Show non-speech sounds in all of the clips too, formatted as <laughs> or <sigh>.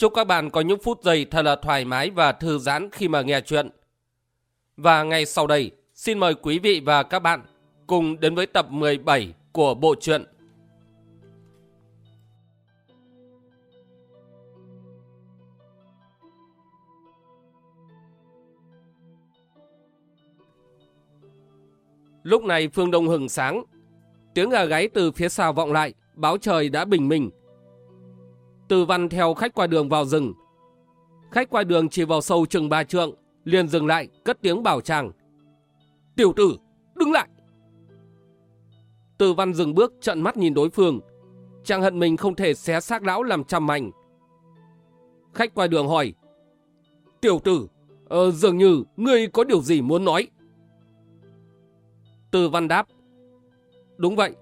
Chúc các bạn có những phút giây thật là thoải mái và thư giãn khi mà nghe chuyện. Và ngay sau đây, xin mời quý vị và các bạn cùng đến với tập 17 của bộ truyện. Lúc này phương đông hừng sáng, tiếng gà gáy từ phía sau vọng lại, báo trời đã bình minh. Từ văn theo khách qua đường vào rừng. Khách qua đường chỉ vào sâu chừng ba trượng, liền dừng lại, cất tiếng bảo chàng. Tiểu tử, đứng lại! Từ văn dừng bước trận mắt nhìn đối phương. Chàng hận mình không thể xé xác lão làm trăm mảnh. Khách qua đường hỏi. Tiểu tử, ờ, dường như ngươi có điều gì muốn nói? Từ văn đáp. Đúng vậy,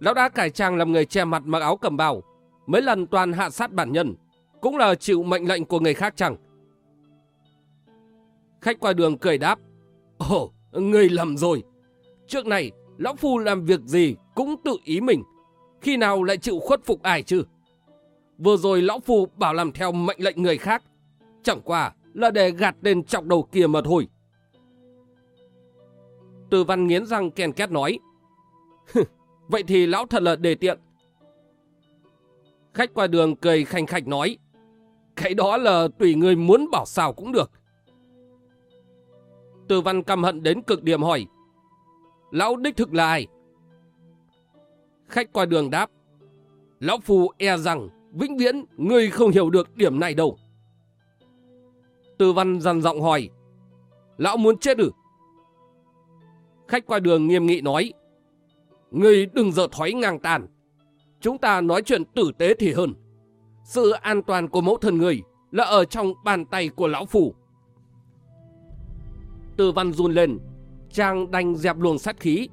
lão đã cải trang làm người che mặt mặc áo cầm bào, mấy lần toàn hạ sát bản nhân, cũng là chịu mệnh lệnh của người khác chẳng. Khách qua đường cười đáp. Ồ, người lầm rồi. Trước này, lão phu làm việc gì cũng tự ý mình. Khi nào lại chịu khuất phục ai chứ? Vừa rồi lão phu bảo làm theo mệnh lệnh người khác. Chẳng qua là để gạt tên trọng đầu kia mà thôi. Từ văn nghiến răng ken két nói. Vậy thì lão thật là đề tiện. Khách qua đường cười khanh khạch nói. Cái đó là tùy người muốn bảo sao cũng được. Từ văn căm hận đến cực điểm hỏi. Lão đích thực là ai? Khách qua đường đáp. Lão phù e rằng vĩnh viễn người không hiểu được điểm này đâu. Từ văn dằn giọng hỏi. Lão muốn chết ư? Khách qua đường nghiêm nghị nói. Người đừng dở thói ngang tàn. Chúng ta nói chuyện tử tế thì hơn. Sự an toàn của mẫu thân người là ở trong bàn tay của lão phủ. Từ văn run lên, chàng đành dẹp luồng sát khí.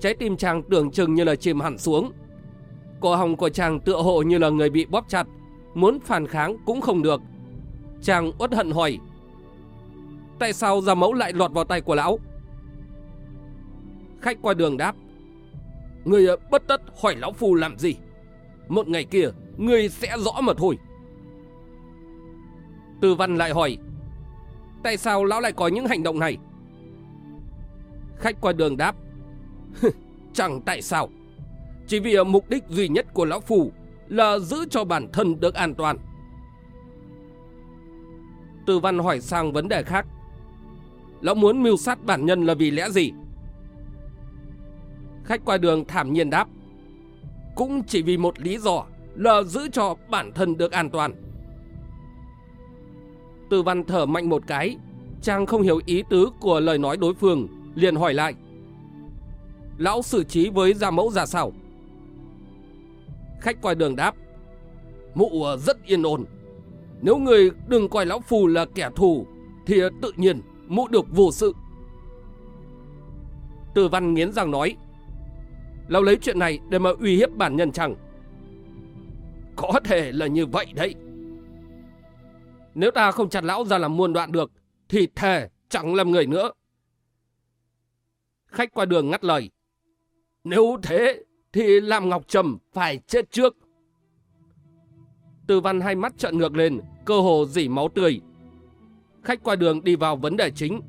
Trái tim chàng tưởng chừng như là chìm hẳn xuống. Cổ hồng của chàng tựa hộ như là người bị bóp chặt, muốn phản kháng cũng không được. Chàng uất hận hỏi, tại sao gia mẫu lại lọt vào tay của lão? Khách qua đường đáp, người ờ, bất tất hỏi lão phù làm gì. Một ngày kia, người sẽ rõ mà thôi. Từ văn lại hỏi, tại sao lão lại có những hành động này? Khách qua đường đáp, chẳng tại sao. Chỉ vì ờ, mục đích duy nhất của lão phù là giữ cho bản thân được an toàn. Từ văn hỏi sang vấn đề khác. Lão muốn mưu sát bản nhân là vì lẽ gì? Khách qua đường thảm nhiên đáp. Cũng chỉ vì một lý do là giữ cho bản thân được an toàn. Từ văn thở mạnh một cái, chàng không hiểu ý tứ của lời nói đối phương, liền hỏi lại. Lão xử trí với gia mẫu ra sao? Khách qua đường đáp. Mụ rất yên ổn. Nếu người đừng coi lão phù là kẻ thù, thì tự nhiên mụ được vô sự. Từ văn nghiến răng nói. Lão lấy chuyện này để mà uy hiếp bản nhân chẳng? Có thể là như vậy đấy. Nếu ta không chặt lão ra làm muôn đoạn được, thì thề chẳng làm người nữa. Khách qua đường ngắt lời. Nếu thế, thì làm Ngọc Trầm phải chết trước. Từ văn hai mắt trợn ngược lên, cơ hồ dỉ máu tươi. Khách qua đường đi vào vấn đề chính.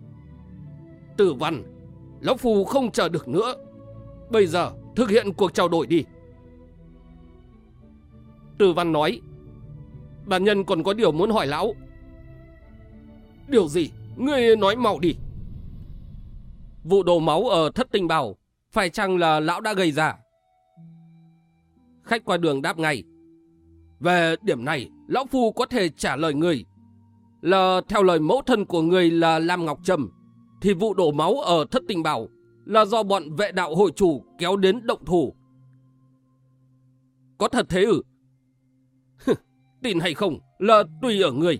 Từ văn, Lão Phù không chờ được nữa. Bây giờ thực hiện cuộc trao đổi đi. Từ văn nói, bản nhân còn có điều muốn hỏi lão. Điều gì? Ngươi nói mau đi. Vụ đổ máu ở thất tinh bảo, phải chăng là lão đã gây ra? Khách qua đường đáp ngay. Về điểm này, lão phu có thể trả lời người. Là theo lời mẫu thân của người là Lam Ngọc Trầm, thì vụ đổ máu ở thất tinh bảo là do bọn vệ đạo hội chủ kéo đến động thủ. Có thật thế ư? tin hay không là tùy ở người.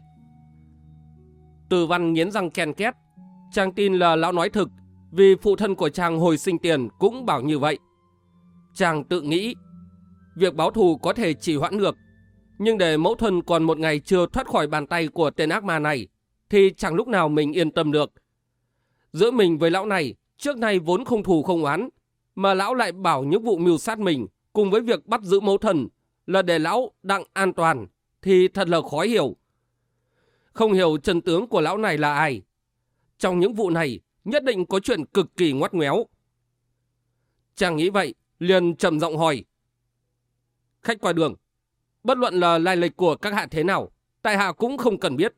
Từ văn nghiến răng ken két. Chàng tin là lão nói thực, vì phụ thân của chàng hồi sinh tiền cũng bảo như vậy. Chàng tự nghĩ, việc báo thù có thể chỉ hoãn được, nhưng để mẫu thân còn một ngày chưa thoát khỏi bàn tay của tên ác ma này, thì chẳng lúc nào mình yên tâm được. Giữa mình với lão này, trước nay vốn không thù không oán, mà lão lại bảo những vụ mưu sát mình cùng với việc bắt giữ mẫu thần là để lão đặng an toàn, thì thật là khó hiểu. Không hiểu chân tướng của lão này là ai. Trong những vụ này, nhất định có chuyện cực kỳ ngoắt ngoéo. Chàng nghĩ vậy, liền trầm giọng hỏi. Khách qua đường, bất luận là lai lịch của các hạ thế nào, tại hạ cũng không cần biết.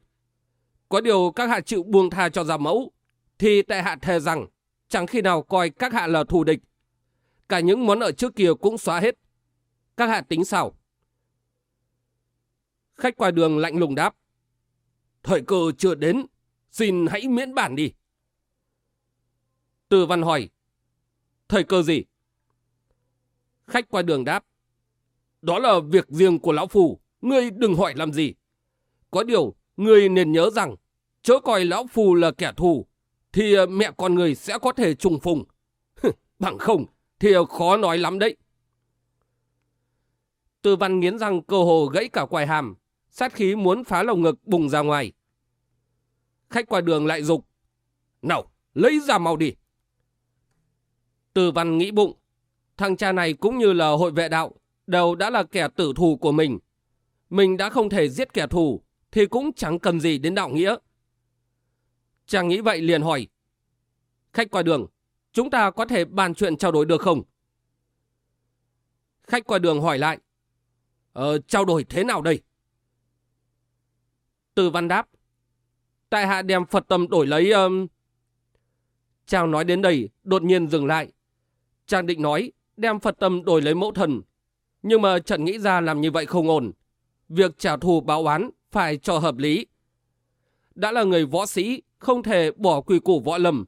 Có điều các hạ chịu buông tha cho ra mẫu, thì tại hạ thề rằng chẳng khi nào coi các hạ là thù địch. Cả những món nợ trước kia cũng xóa hết. Các hạ tính sao? Khách qua đường lạnh lùng đáp. Thời cơ chưa đến, xin hãy miễn bản đi. Từ văn hỏi. Thời cơ gì? Khách qua đường đáp. Đó là việc riêng của lão phù, ngươi đừng hỏi làm gì. Có điều, ngươi nên nhớ rằng, chớ coi lão phù là kẻ thù, thì ờ, mẹ con người sẽ có thể trùng phùng. Bằng không, thì ờ, khó nói lắm đấy. Tư văn nghiến răng cơ hồ gãy cả quài hàm, sát khí muốn phá lồng ngực bùng ra ngoài. Khách qua đường lại dục Nào, lấy ra mau đi. Tư văn nghĩ bụng, thằng cha này cũng như là hội vệ đạo, đều đã là kẻ tử thù của mình. Mình đã không thể giết kẻ thù, thì cũng chẳng cần gì đến đạo nghĩa. Chàng nghĩ vậy liền hỏi. Khách qua đường, chúng ta có thể bàn chuyện trao đổi được không? Khách qua đường hỏi lại. Ờ, trao đổi thế nào đây? Từ văn đáp. Tại hạ đem Phật tâm đổi lấy... Um... Chàng nói đến đây, đột nhiên dừng lại. Chàng định nói, đem Phật tâm đổi lấy mẫu thần. Nhưng mà trận nghĩ ra làm như vậy không ổn. Việc trả thù báo oán phải cho hợp lý. Đã là người võ sĩ, không thể bỏ quy củ võ lâm.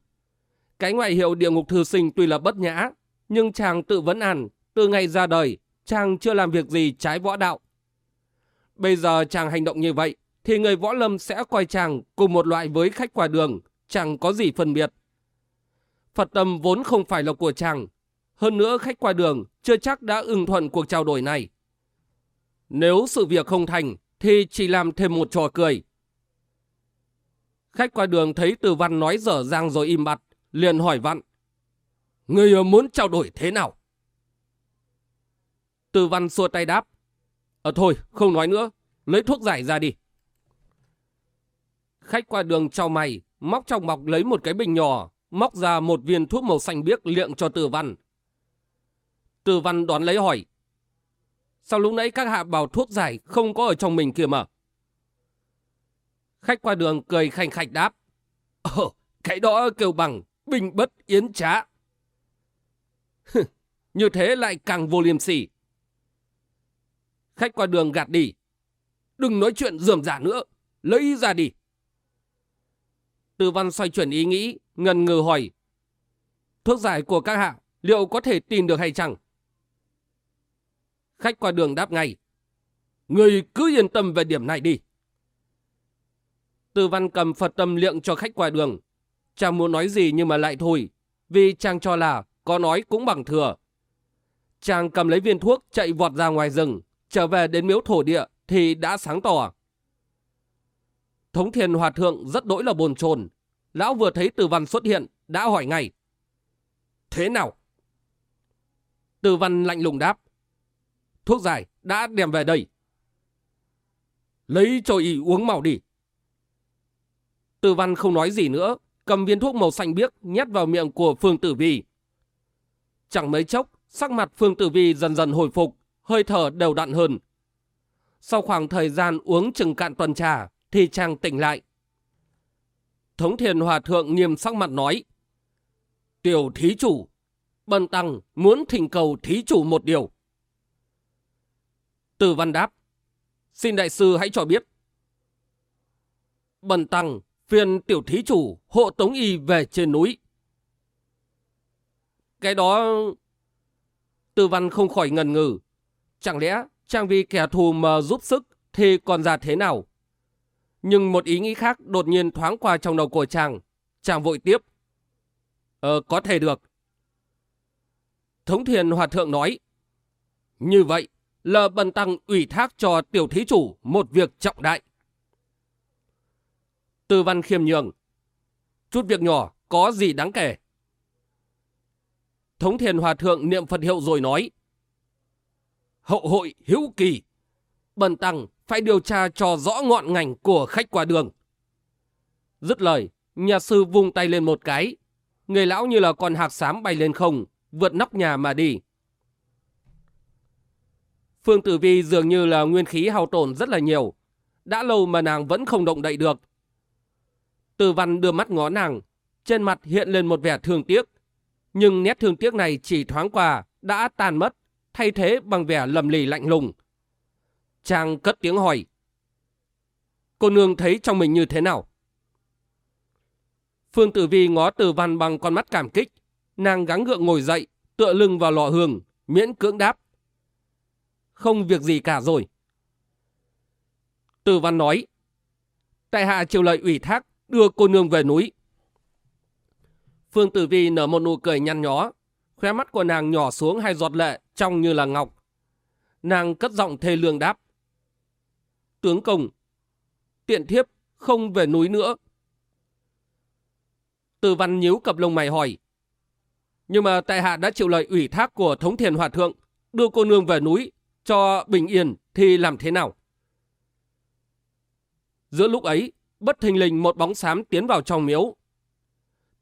Cái ngoại hiệu địa ngục thư sinh tuy là bất nhã, nhưng chàng tự vấn an, từ ngày ra đời, chàng chưa làm việc gì trái võ đạo. Bây giờ chàng hành động như vậy, thì người võ lâm sẽ coi chàng cùng một loại với khách qua đường, chẳng có gì phân biệt. Phật tâm vốn không phải là của chàng, hơn nữa khách qua đường chưa chắc đã ưng thuận cuộc trao đổi này. Nếu sự việc không thành, thì chỉ làm thêm một trò cười. Khách qua đường thấy từ văn nói dở dang rồi im bặt, liền hỏi văn. Người ờ, muốn trao đổi thế nào? Từ văn xua tay đáp. Ờ thôi, không nói nữa, lấy thuốc giải ra đi. Khách qua đường trao mày, móc trong bọc lấy một cái bình nhỏ, móc ra một viên thuốc màu xanh biếc liệng cho từ văn. Từ văn đoán lấy hỏi. Sao lúc nãy các hạ bảo thuốc giải không có ở trong mình kia mà? Khách qua đường cười khanh khạch đáp. Ồ, cái đó kêu bằng bình bất yến trá. Như thế lại càng vô liêm sỉ. Khách qua đường gạt đi. Đừng nói chuyện dườm giả nữa. Lấy ra đi. Từ văn xoay chuyển ý nghĩ, ngần ngừ hỏi. Thuốc giải của các hạ, liệu có thể tìm được hay chẳng? Khách qua đường đáp ngay. Người cứ yên tâm về điểm này đi. Từ văn cầm Phật tâm liệng cho khách qua đường. Chàng muốn nói gì nhưng mà lại thôi, vì chàng cho là có nói cũng bằng thừa. Chàng cầm lấy viên thuốc chạy vọt ra ngoài rừng, trở về đến miếu thổ địa thì đã sáng tỏ. Thống thiền hòa thượng rất đỗi là bồn chồn Lão vừa thấy từ văn xuất hiện, đã hỏi ngay. Thế nào? Từ văn lạnh lùng đáp. Thuốc giải đã đem về đây. Lấy cho y uống màu đi. Từ văn không nói gì nữa, cầm viên thuốc màu xanh biếc nhét vào miệng của Phương Tử Vi. Chẳng mấy chốc, sắc mặt Phương Tử Vi dần dần hồi phục, hơi thở đều đặn hơn. Sau khoảng thời gian uống chừng cạn tuần trà, thì chàng tỉnh lại. Thống thiền hòa thượng nghiêm sắc mặt nói, Tiểu thí chủ, bần tăng muốn thỉnh cầu thí chủ một điều. Từ văn đáp, xin đại sư hãy cho biết. Bần tăng phiền tiểu thí chủ hộ tống y về trên núi. Cái đó... tư văn không khỏi ngần ngừ. Chẳng lẽ trang vì kẻ thù mà giúp sức thì còn ra thế nào? Nhưng một ý nghĩ khác đột nhiên thoáng qua trong đầu của chàng. Chàng vội tiếp. Ờ, có thể được. Thống thiền hòa thượng nói. Như vậy, là bần tăng ủy thác cho tiểu thí chủ một việc trọng đại. Tư văn khiêm nhường. Chút việc nhỏ, có gì đáng kể? Thống thiền hòa thượng niệm Phật hiệu rồi nói. Hậu hội hữu kỳ. Bần tăng phải điều tra cho rõ ngọn ngành của khách qua đường. Dứt lời, nhà sư vung tay lên một cái. Người lão như là con hạc xám bay lên không, vượt nóc nhà mà đi. Phương Tử Vi dường như là nguyên khí hao tổn rất là nhiều. Đã lâu mà nàng vẫn không động đậy được. Từ văn đưa mắt ngó nàng, trên mặt hiện lên một vẻ thương tiếc. Nhưng nét thương tiếc này chỉ thoáng qua, đã tan mất, thay thế bằng vẻ lầm lì lạnh lùng. Chàng cất tiếng hỏi. Cô nương thấy trong mình như thế nào? Phương Tử Vi ngó Từ Văn bằng con mắt cảm kích. Nàng gắng gượng ngồi dậy, tựa lưng vào lò hương, miễn cưỡng đáp. Không việc gì cả rồi. Từ Văn nói. Tại hạ chịu lời ủy thác, đưa cô nương về núi. Phương Tử Vi nở một nụ cười nhăn nhó, khóe mắt của nàng nhỏ xuống hai giọt lệ, trong như là ngọc. Nàng cất giọng thê lương đáp. Tướng công, tiện thiếp không về núi nữa. Từ văn nhíu cặp lông mày hỏi. Nhưng mà tại hạ đã chịu lời ủy thác của thống thiền hòa thượng, đưa cô nương về núi, cho bình yên thì làm thế nào? Giữa lúc ấy, bất thình lình một bóng xám tiến vào trong miếu.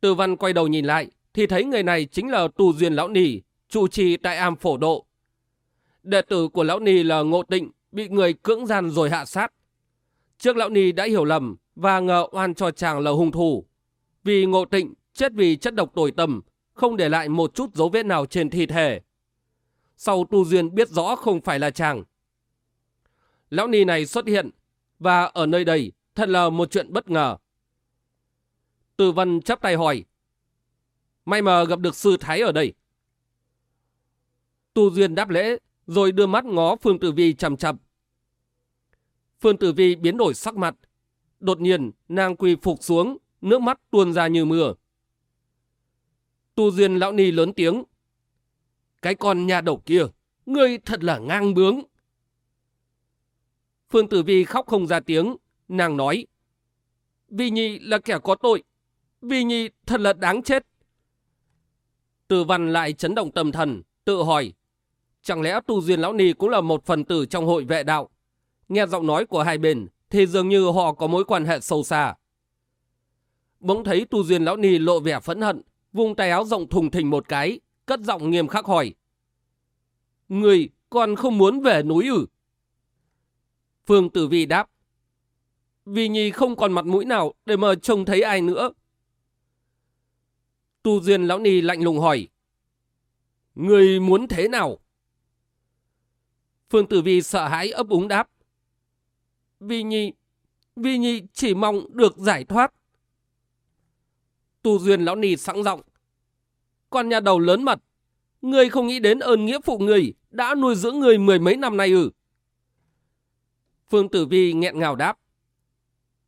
Từ văn quay đầu nhìn lại, thì thấy người này chính là tù duyên lão nì, trụ trì tại am phổ độ. Đệ tử của lão nì là ngộ tịnh, bị người cưỡng gian rồi hạ sát. Trước lão nì đã hiểu lầm và ngờ oan cho chàng là hung thủ. Vì ngộ tịnh chết vì chất độc tồi tầm, không để lại một chút dấu vết nào trên thi thể. Sau tu duyên biết rõ không phải là chàng. Lão nì này xuất hiện và ở nơi đây thật là một chuyện bất ngờ. Từ văn chắp tay hỏi. May mà gặp được sư thái ở đây. Tu duyên đáp lễ rồi đưa mắt ngó Phương Tử Vi chằm chằm. Phương Tử Vi biến đổi sắc mặt. Đột nhiên, nàng quỳ phục xuống, nước mắt tuôn ra như mưa. Tu Duyên lão ni lớn tiếng. Cái con nhà đầu kia, ngươi thật là ngang bướng. Phương Tử Vi khóc không ra tiếng, nàng nói. Vi Nhi là kẻ có tội, Vi Nhi thật là đáng chết. Từ văn lại chấn động tâm thần, tự hỏi. Chẳng lẽ tu duyên lão ni cũng là một phần tử trong hội vệ đạo? Nghe giọng nói của hai bên thì dường như họ có mối quan hệ sâu xa. Bỗng thấy tu duyên lão ni lộ vẻ phẫn hận, vùng tay áo rộng thùng thình một cái, cất giọng nghiêm khắc hỏi. Người còn không muốn về núi ử? Phương Tử Vi đáp. Vì Nhi không còn mặt mũi nào để mà trông thấy ai nữa. Tu Duyên Lão Ni lạnh lùng hỏi. Người muốn thế nào? Phương Tử Vi sợ hãi ấp úng đáp. Vi Nhi, Vi Nhi chỉ mong được giải thoát. Tu Duyên Lão Ni sẵn giọng. Con nhà đầu lớn mật, người không nghĩ đến ơn nghĩa phụ người đã nuôi dưỡng người mười mấy năm nay ư. Phương Tử Vi nghẹn ngào đáp.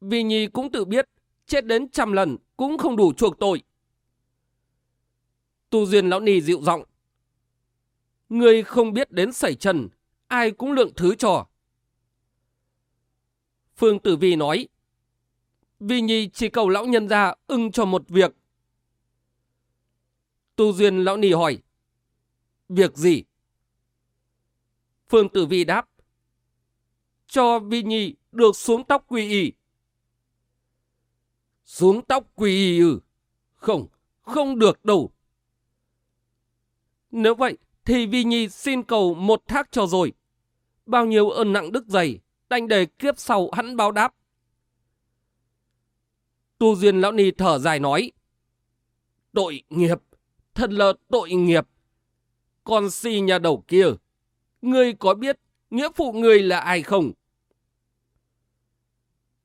Vì Nhi cũng tự biết, chết đến trăm lần cũng không đủ chuộc tội. Tu Duyên Lão nì dịu giọng. Người không biết đến sẩy trần, ai cũng lượng thứ cho. Phương Tử Vi nói, Vi Nhi chỉ cầu lão nhân ra ưng cho một việc. Tu Duyên Lão nì hỏi, Việc gì? Phương Tử Vi đáp, Cho Vi Nhi được xuống tóc quy y. Xuống tóc quy y ư? Không, không được đâu. Nếu vậy, thì Vi Nhi xin cầu một thác cho rồi. Bao nhiêu ơn nặng đức dày, đành để kiếp sau hắn báo đáp. Tu Duyên Lão Ni thở dài nói. Tội nghiệp, thật là tội nghiệp. Con si nhà đầu kia, ngươi có biết nghĩa phụ ngươi là ai không?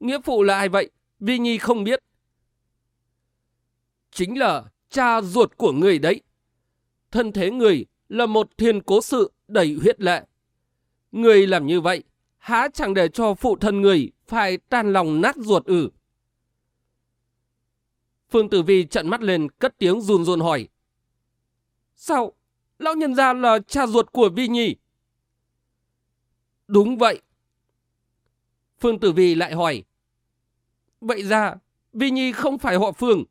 Nghĩa phụ là ai vậy? Vi Nhi không biết. Chính là cha ruột của người đấy. Thân thế người là một thiên cố sự đầy huyết lệ. Người làm như vậy, há chẳng để cho phụ thân người phải tan lòng nát ruột ử. Phương Tử Vi trận mắt lên cất tiếng run run hỏi. Sao? Lão nhân gia là cha ruột của Vi Nhi. Đúng vậy. Phương Tử Vi lại hỏi. Vậy ra, Vi Nhi không phải họ Phương.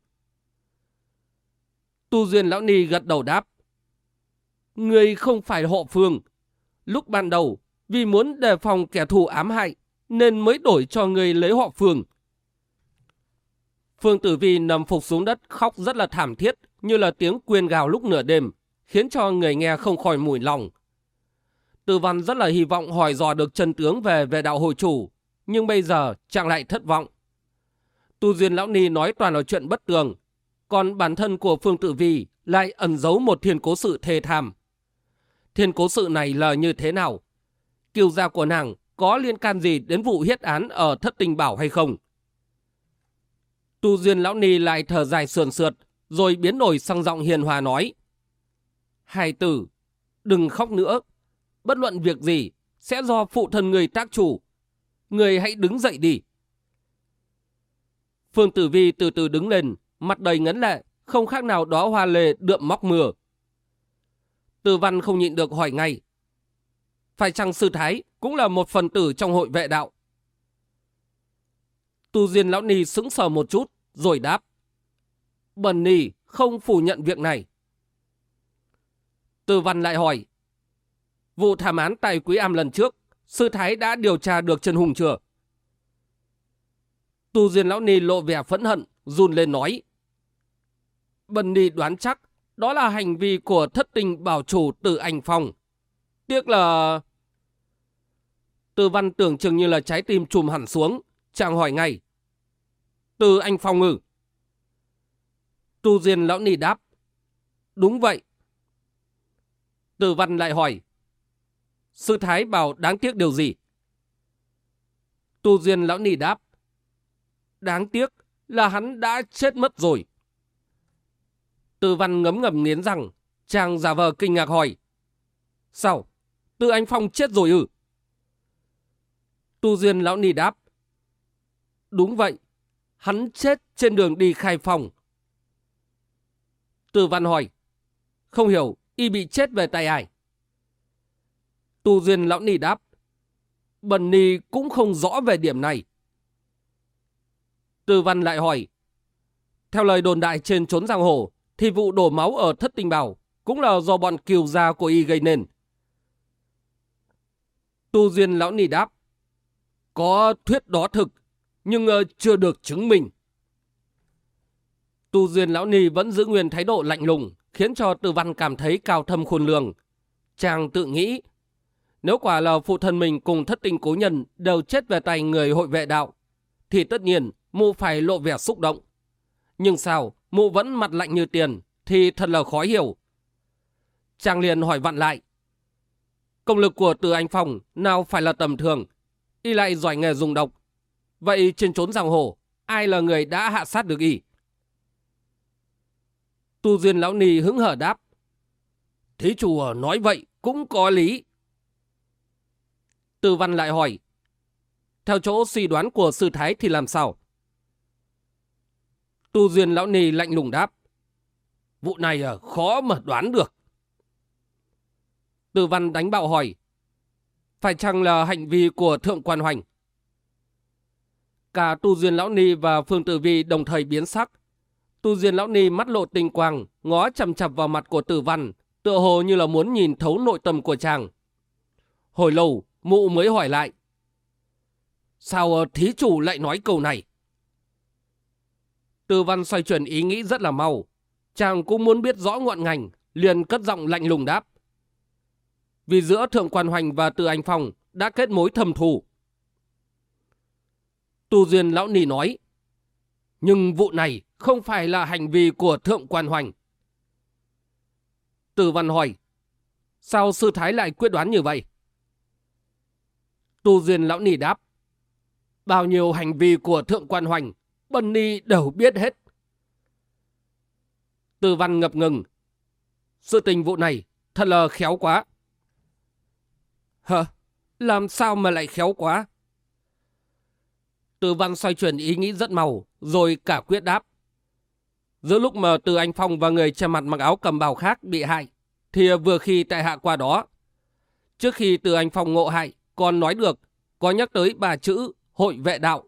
Tu Duyên Lão Ni gật đầu đáp. Người không phải họ Phương. Lúc ban đầu, vì muốn đề phòng kẻ thù ám hại, nên mới đổi cho người lấy họ Phương. Phương Tử Vi nằm phục xuống đất khóc rất là thảm thiết, như là tiếng quyên gào lúc nửa đêm, khiến cho người nghe không khỏi mùi lòng. Tử văn rất là hy vọng hỏi dò được chân tướng về về đạo hội chủ, nhưng bây giờ chàng lại thất vọng. Tu Duyên Lão Ni nói toàn là chuyện bất tường, còn bản thân của Phương Tử Vi lại ẩn giấu một thiên cố sự thê thảm. Thiên cố sự này là như thế nào? Kiều gia của nàng có liên can gì đến vụ hiết án ở thất tình bảo hay không? Tu Duyên Lão Ni lại thở dài sườn sượt, rồi biến đổi sang giọng hiền hòa nói. Hai tử, đừng khóc nữa. Bất luận việc gì, sẽ do phụ thân người tác chủ. Người hãy đứng dậy đi. Phương Tử Vi từ từ đứng lên, mặt đầy ngấn lệ, không khác nào đó hoa lê đượm móc mưa. Từ văn không nhịn được hỏi ngay. Phải chăng sư thái cũng là một phần tử trong hội vệ đạo? Tu Diên Lão Ni sững sờ một chút, rồi đáp. Bần Ni không phủ nhận việc này. Từ văn lại hỏi. Vụ thảm án tại Quý Am lần trước, sư thái đã điều tra được Trần Hùng chưa? Tu Diên Lão Ni lộ vẻ phẫn hận, run lên nói. Bần đi đoán chắc đó là hành vi của thất tình bảo chủ từ anh Phong. Tiếc là... Từ văn tưởng chừng như là trái tim trùm hẳn xuống, chàng hỏi ngay. Từ anh Phong ngử. Tu Diên Lão nì đáp. Đúng vậy. Từ văn lại hỏi. Sư Thái bảo đáng tiếc điều gì? Tu Diên Lão nì đáp. Đáng tiếc là hắn đã chết mất rồi. Từ văn ngấm ngầm nghiến rằng, chàng giả vờ kinh ngạc hỏi. Sao? Tư anh Phong chết rồi ư? Tu Duyên Lão Nì đáp. Đúng vậy, hắn chết trên đường đi khai phòng. Từ văn hỏi. Không hiểu, y bị chết về tay ai? Tu Duyên Lão Nì đáp. Bần Nì cũng không rõ về điểm này. Từ văn lại hỏi. Theo lời đồn đại trên trốn giang hồ, thì vụ đổ máu ở thất tinh bào cũng là do bọn kiều gia của y gây nên. Tu Duyên Lão Nì đáp. Có thuyết đó thực, nhưng ờ, chưa được chứng minh. Tu Duyên Lão Nì vẫn giữ nguyên thái độ lạnh lùng, khiến cho Từ Văn cảm thấy cao thâm khôn lường. Chàng tự nghĩ, nếu quả là phụ thân mình cùng thất tinh cố nhân đều chết về tay người hội vệ đạo, thì tất nhiên mụ phải lộ vẻ xúc động. Nhưng sao, mụ vẫn mặt lạnh như tiền, thì thật là khó hiểu. Chàng liền hỏi vặn lại. Công lực của từ anh Phong nào phải là tầm thường, y lại giỏi nghề dùng độc. Vậy trên trốn giang hồ, ai là người đã hạ sát được y? Tu Duyên Lão Ni hứng hở đáp. Thí chủ nói vậy cũng có lý. Từ văn lại hỏi. Theo chỗ suy đoán của sư thái thì làm sao? Tu Duyên Lão Ni lạnh lùng đáp. Vụ này à, khó mà đoán được. Từ văn đánh bạo hỏi. Phải chăng là hành vi của Thượng Quan Hoành? Cả Tu Duyên Lão Ni và Phương Tử Vi đồng thời biến sắc. Tu Duyên Lão Ni mắt lộ tinh quang, ngó chầm chập vào mặt của tử văn, tựa hồ như là muốn nhìn thấu nội tâm của chàng. Hồi lâu, mụ mới hỏi lại. Sao à, thí chủ lại nói câu này? Tư văn xoay chuyển ý nghĩ rất là mau. Chàng cũng muốn biết rõ ngọn ngành, liền cất giọng lạnh lùng đáp. Vì giữa Thượng Quan Hoành và Từ Anh Phong đã kết mối thầm thù. Tu Duyên Lão Nì nói, nhưng vụ này không phải là hành vi của Thượng Quan Hoành. Từ Văn hỏi, sao sư thái lại quyết đoán như vậy? Tu Duyên Lão Nì đáp, bao nhiêu hành vi của Thượng Quan Hoành Bần đều biết hết. Từ văn ngập ngừng. Sự tình vụ này thật là khéo quá. Hả? làm sao mà lại khéo quá. Từ văn xoay chuyển ý nghĩ rất màu, rồi cả quyết đáp. Giữa lúc mà từ anh Phong và người che mặt mặc áo cầm bào khác bị hại, thì vừa khi tại hạ qua đó. Trước khi từ anh Phong ngộ hại, còn nói được, có nhắc tới bà chữ hội vệ đạo.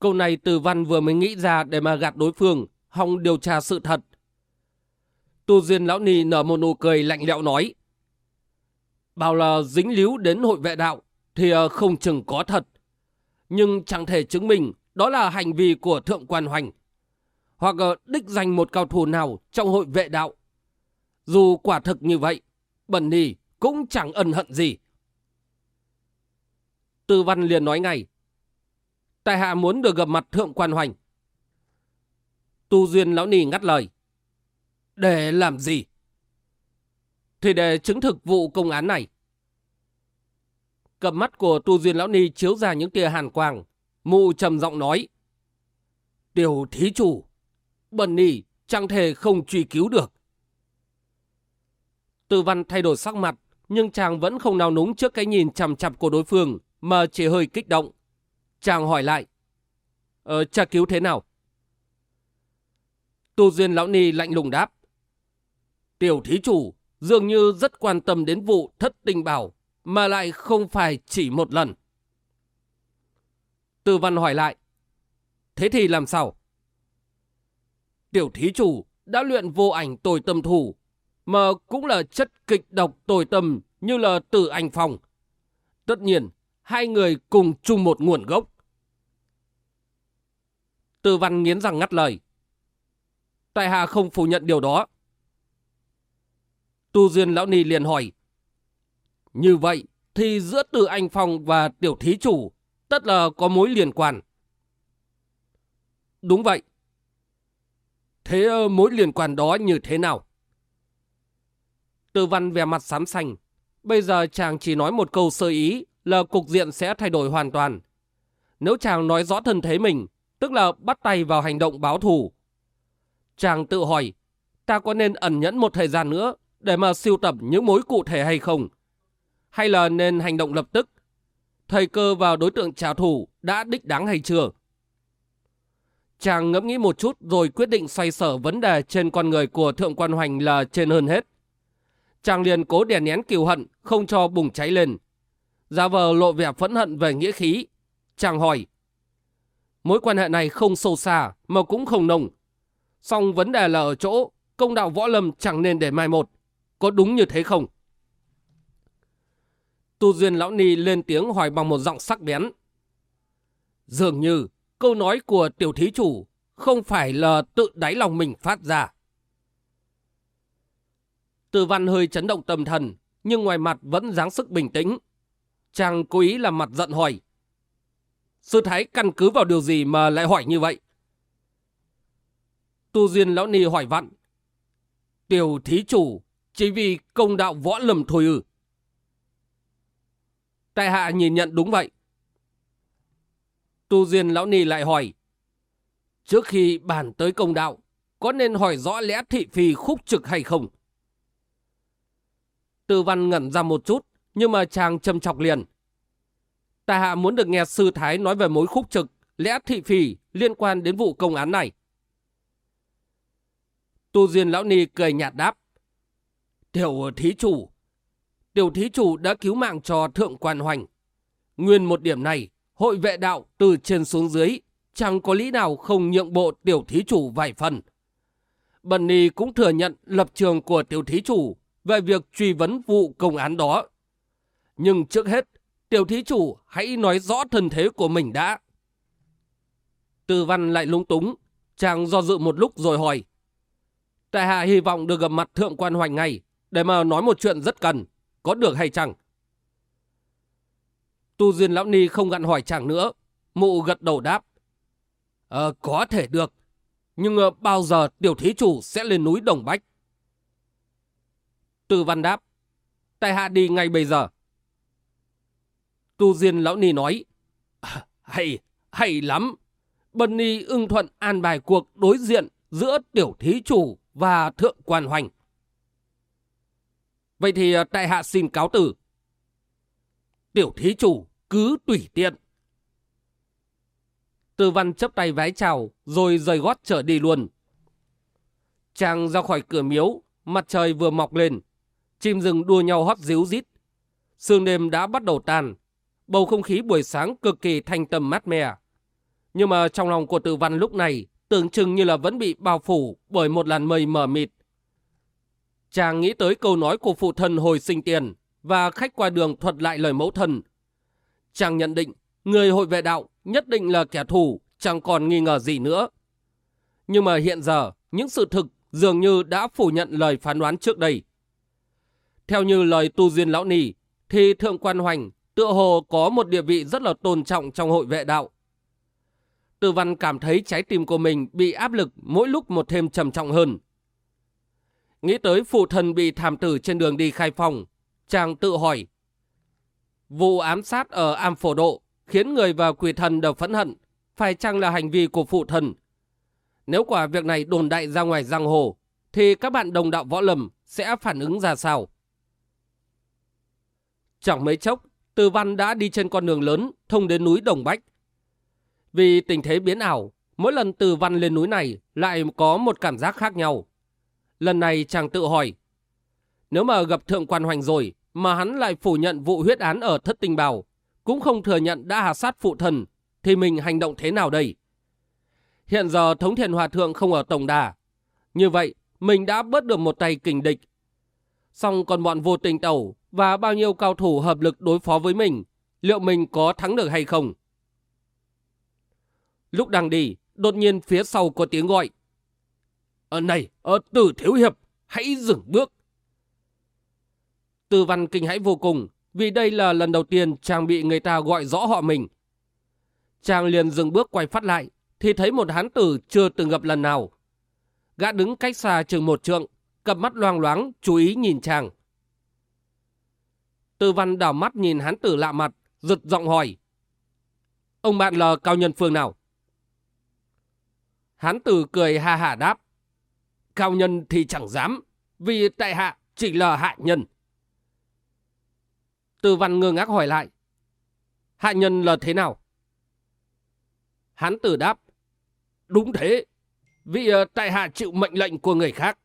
Câu này từ văn vừa mới nghĩ ra để mà gạt đối phương, hòng điều tra sự thật. Tu Duyên Lão Ni nở một nụ cười lạnh lẽo nói. Bảo là dính líu đến hội vệ đạo thì ờ, không chừng có thật. Nhưng chẳng thể chứng minh đó là hành vi của Thượng Quan Hoành. Hoặc ờ, đích danh một cao thủ nào trong hội vệ đạo. Dù quả thực như vậy, bẩn Nì cũng chẳng ân hận gì. Tư Văn liền nói ngay. Tại hạ muốn được gặp mặt Thượng Quan Hoành. Tu Duyên Lão Nì ngắt lời. Để làm gì? Thì để chứng thực vụ công án này. Cặp mắt của Tu Duyên Lão Ni chiếu ra những tia hàn quang. Mụ trầm giọng nói. Tiểu thí chủ, bần ni chẳng thể không truy cứu được. Tư văn thay đổi sắc mặt, nhưng chàng vẫn không nào núng trước cái nhìn chằm chặp của đối phương, mà chỉ hơi kích động. Chàng hỏi lại. Ờ, cha cứu thế nào? Tu Duyên Lão Ni lạnh lùng đáp. Tiểu thí chủ dường như rất quan tâm đến vụ thất tình bảo, mà lại không phải chỉ một lần. Tư văn hỏi lại. Thế thì làm sao? Tiểu thí chủ đã luyện vô ảnh tồi tâm thủ, mà cũng là chất kịch độc tồi tâm như là tử ảnh phòng. Tất nhiên, hai người cùng chung một nguồn gốc. Tư văn nghiến răng ngắt lời. Tại hạ không phủ nhận điều đó. Tu Duyên Lão Ni liền hỏi. Như vậy, thì giữa Từ Anh Phong và Tiểu Thí Chủ, tất là có mối liên quan. Đúng vậy. Thế ờ, mối liên quan đó như thế nào? Tư văn vẻ mặt xám xanh. Bây giờ chàng chỉ nói một câu sơ ý là cục diện sẽ thay đổi hoàn toàn. Nếu chàng nói rõ thân thế mình, tức là bắt tay vào hành động báo thù. Chàng tự hỏi, ta có nên ẩn nhẫn một thời gian nữa để mà siêu tập những mối cụ thể hay không? Hay là nên hành động lập tức? Thời cơ vào đối tượng trả thù đã đích đáng hay chưa? Chàng ngẫm nghĩ một chút rồi quyết định xoay sở vấn đề trên con người của Thượng Quan Hoành là trên hơn hết. Chàng liền cố đè nén kiều hận, không cho bùng cháy lên. Giả vờ lộ vẻ phẫn hận về nghĩa khí. Chàng hỏi, mối quan hệ này không sâu xa mà cũng không nồng. Song vấn đề là ở chỗ công đạo võ lâm chẳng nên để mai một. Có đúng như thế không? Tu Duyên Lão Ni lên tiếng hỏi bằng một giọng sắc bén. Dường như câu nói của tiểu thí chủ không phải là tự đáy lòng mình phát ra. Từ văn hơi chấn động tâm thần, nhưng ngoài mặt vẫn dáng sức bình tĩnh. Chàng cố ý làm mặt giận hỏi. Sư Thái căn cứ vào điều gì mà lại hỏi như vậy? Tu Duyên Lão Ni hỏi vặn. Tiểu thí chủ chỉ vì công đạo võ lầm thôi ư. Tại hạ nhìn nhận đúng vậy. Tu Duyên Lão Ni lại hỏi. Trước khi bàn tới công đạo, có nên hỏi rõ lẽ thị phi khúc trực hay không? Tư văn ngẩn ra một chút, nhưng mà chàng châm chọc liền. Tài hạ muốn được nghe sư thái nói về mối khúc trực, lẽ thị phi liên quan đến vụ công án này. Tu diên Lão Ni cười nhạt đáp. Tiểu thí chủ, tiểu thí chủ đã cứu mạng cho thượng quan hoành. Nguyên một điểm này, hội vệ đạo từ trên xuống dưới, chẳng có lý nào không nhượng bộ tiểu thí chủ vài phần. Bần Ni cũng thừa nhận lập trường của tiểu thí chủ về việc truy vấn vụ công án đó. Nhưng trước hết, tiểu thí chủ hãy nói rõ thân thế của mình đã. Tư văn lại lung túng, chàng do dự một lúc rồi hỏi. Tại hạ hy vọng được gặp mặt thượng quan hoành ngay, để mà nói một chuyện rất cần, có được hay chẳng? Tu Duyên Lão Ni không gặn hỏi chàng nữa, mụ gật đầu đáp. Ờ, có thể được, nhưng ờ, bao giờ tiểu thí chủ sẽ lên núi Đồng Bách? tư văn đáp, tại hạ đi ngay bây giờ. Tu Diên Lão Ni nói, à, hay, hay lắm. Bần Ni ưng thuận an bài cuộc đối diện giữa tiểu thí chủ và thượng quan hoành. Vậy thì à, tại hạ xin cáo tử. Tiểu thí chủ, cứ tùy tiện. Tư văn chấp tay vái chào, rồi rời gót trở đi luôn. Chàng ra khỏi cửa miếu, mặt trời vừa mọc lên. Chim rừng đua nhau hót díu rít. Sương đêm đã bắt đầu tàn. Bầu không khí buổi sáng cực kỳ thanh tâm mát mẻ. Nhưng mà trong lòng của tử văn lúc này tưởng chừng như là vẫn bị bao phủ bởi một làn mây mờ mịt. Chàng nghĩ tới câu nói của phụ thân hồi sinh tiền và khách qua đường thuật lại lời mẫu thân. Chàng nhận định người hội vệ đạo nhất định là kẻ thù, chẳng còn nghi ngờ gì nữa. Nhưng mà hiện giờ, những sự thực dường như đã phủ nhận lời phán đoán trước đây. Theo như lời tu duyên lão nì, thì Thượng Quan Hoành tựa hồ có một địa vị rất là tôn trọng trong hội vệ đạo. Từ văn cảm thấy trái tim của mình bị áp lực mỗi lúc một thêm trầm trọng hơn. Nghĩ tới phụ thần bị thảm tử trên đường đi khai phòng, chàng tự hỏi. Vụ ám sát ở Am Phổ Độ khiến người và quỷ thần đều phẫn hận, phải chăng là hành vi của phụ thần? Nếu quả việc này đồn đại ra ngoài giang hồ, thì các bạn đồng đạo võ lầm sẽ phản ứng ra sao? Chẳng mấy chốc, từ Văn đã đi trên con đường lớn thông đến núi Đồng Bách. Vì tình thế biến ảo, mỗi lần Từ Văn lên núi này lại có một cảm giác khác nhau. Lần này chàng tự hỏi, nếu mà gặp Thượng Quan Hoành rồi mà hắn lại phủ nhận vụ huyết án ở Thất Tinh Bào, cũng không thừa nhận đã hạ sát phụ thần, thì mình hành động thế nào đây? Hiện giờ Thống Thiền Hòa Thượng không ở Tổng Đà. Như vậy, mình đã bớt được một tay kình địch. Xong còn bọn vô tình tẩu và bao nhiêu cao thủ hợp lực đối phó với mình, liệu mình có thắng được hay không? Lúc đang đi, đột nhiên phía sau có tiếng gọi. Ở này, ở tử thiếu hiệp, hãy dừng bước. Tư văn kinh hãi vô cùng, vì đây là lần đầu tiên chàng bị người ta gọi rõ họ mình. Chàng liền dừng bước quay phát lại, thì thấy một hán tử chưa từng gặp lần nào. Gã đứng cách xa chừng một trượng, cặp mắt loang loáng, chú ý nhìn chàng. Tư văn đảo mắt nhìn hán tử lạ mặt, giật giọng hỏi. Ông bạn là cao nhân phương nào? Hán tử cười ha hả đáp. Cao nhân thì chẳng dám, vì tại hạ chỉ là hạ nhân. Tư văn ngơ ngác hỏi lại. Hạ nhân là thế nào? Hán tử đáp. Đúng thế, vì ờ, tại hạ chịu mệnh lệnh của người khác.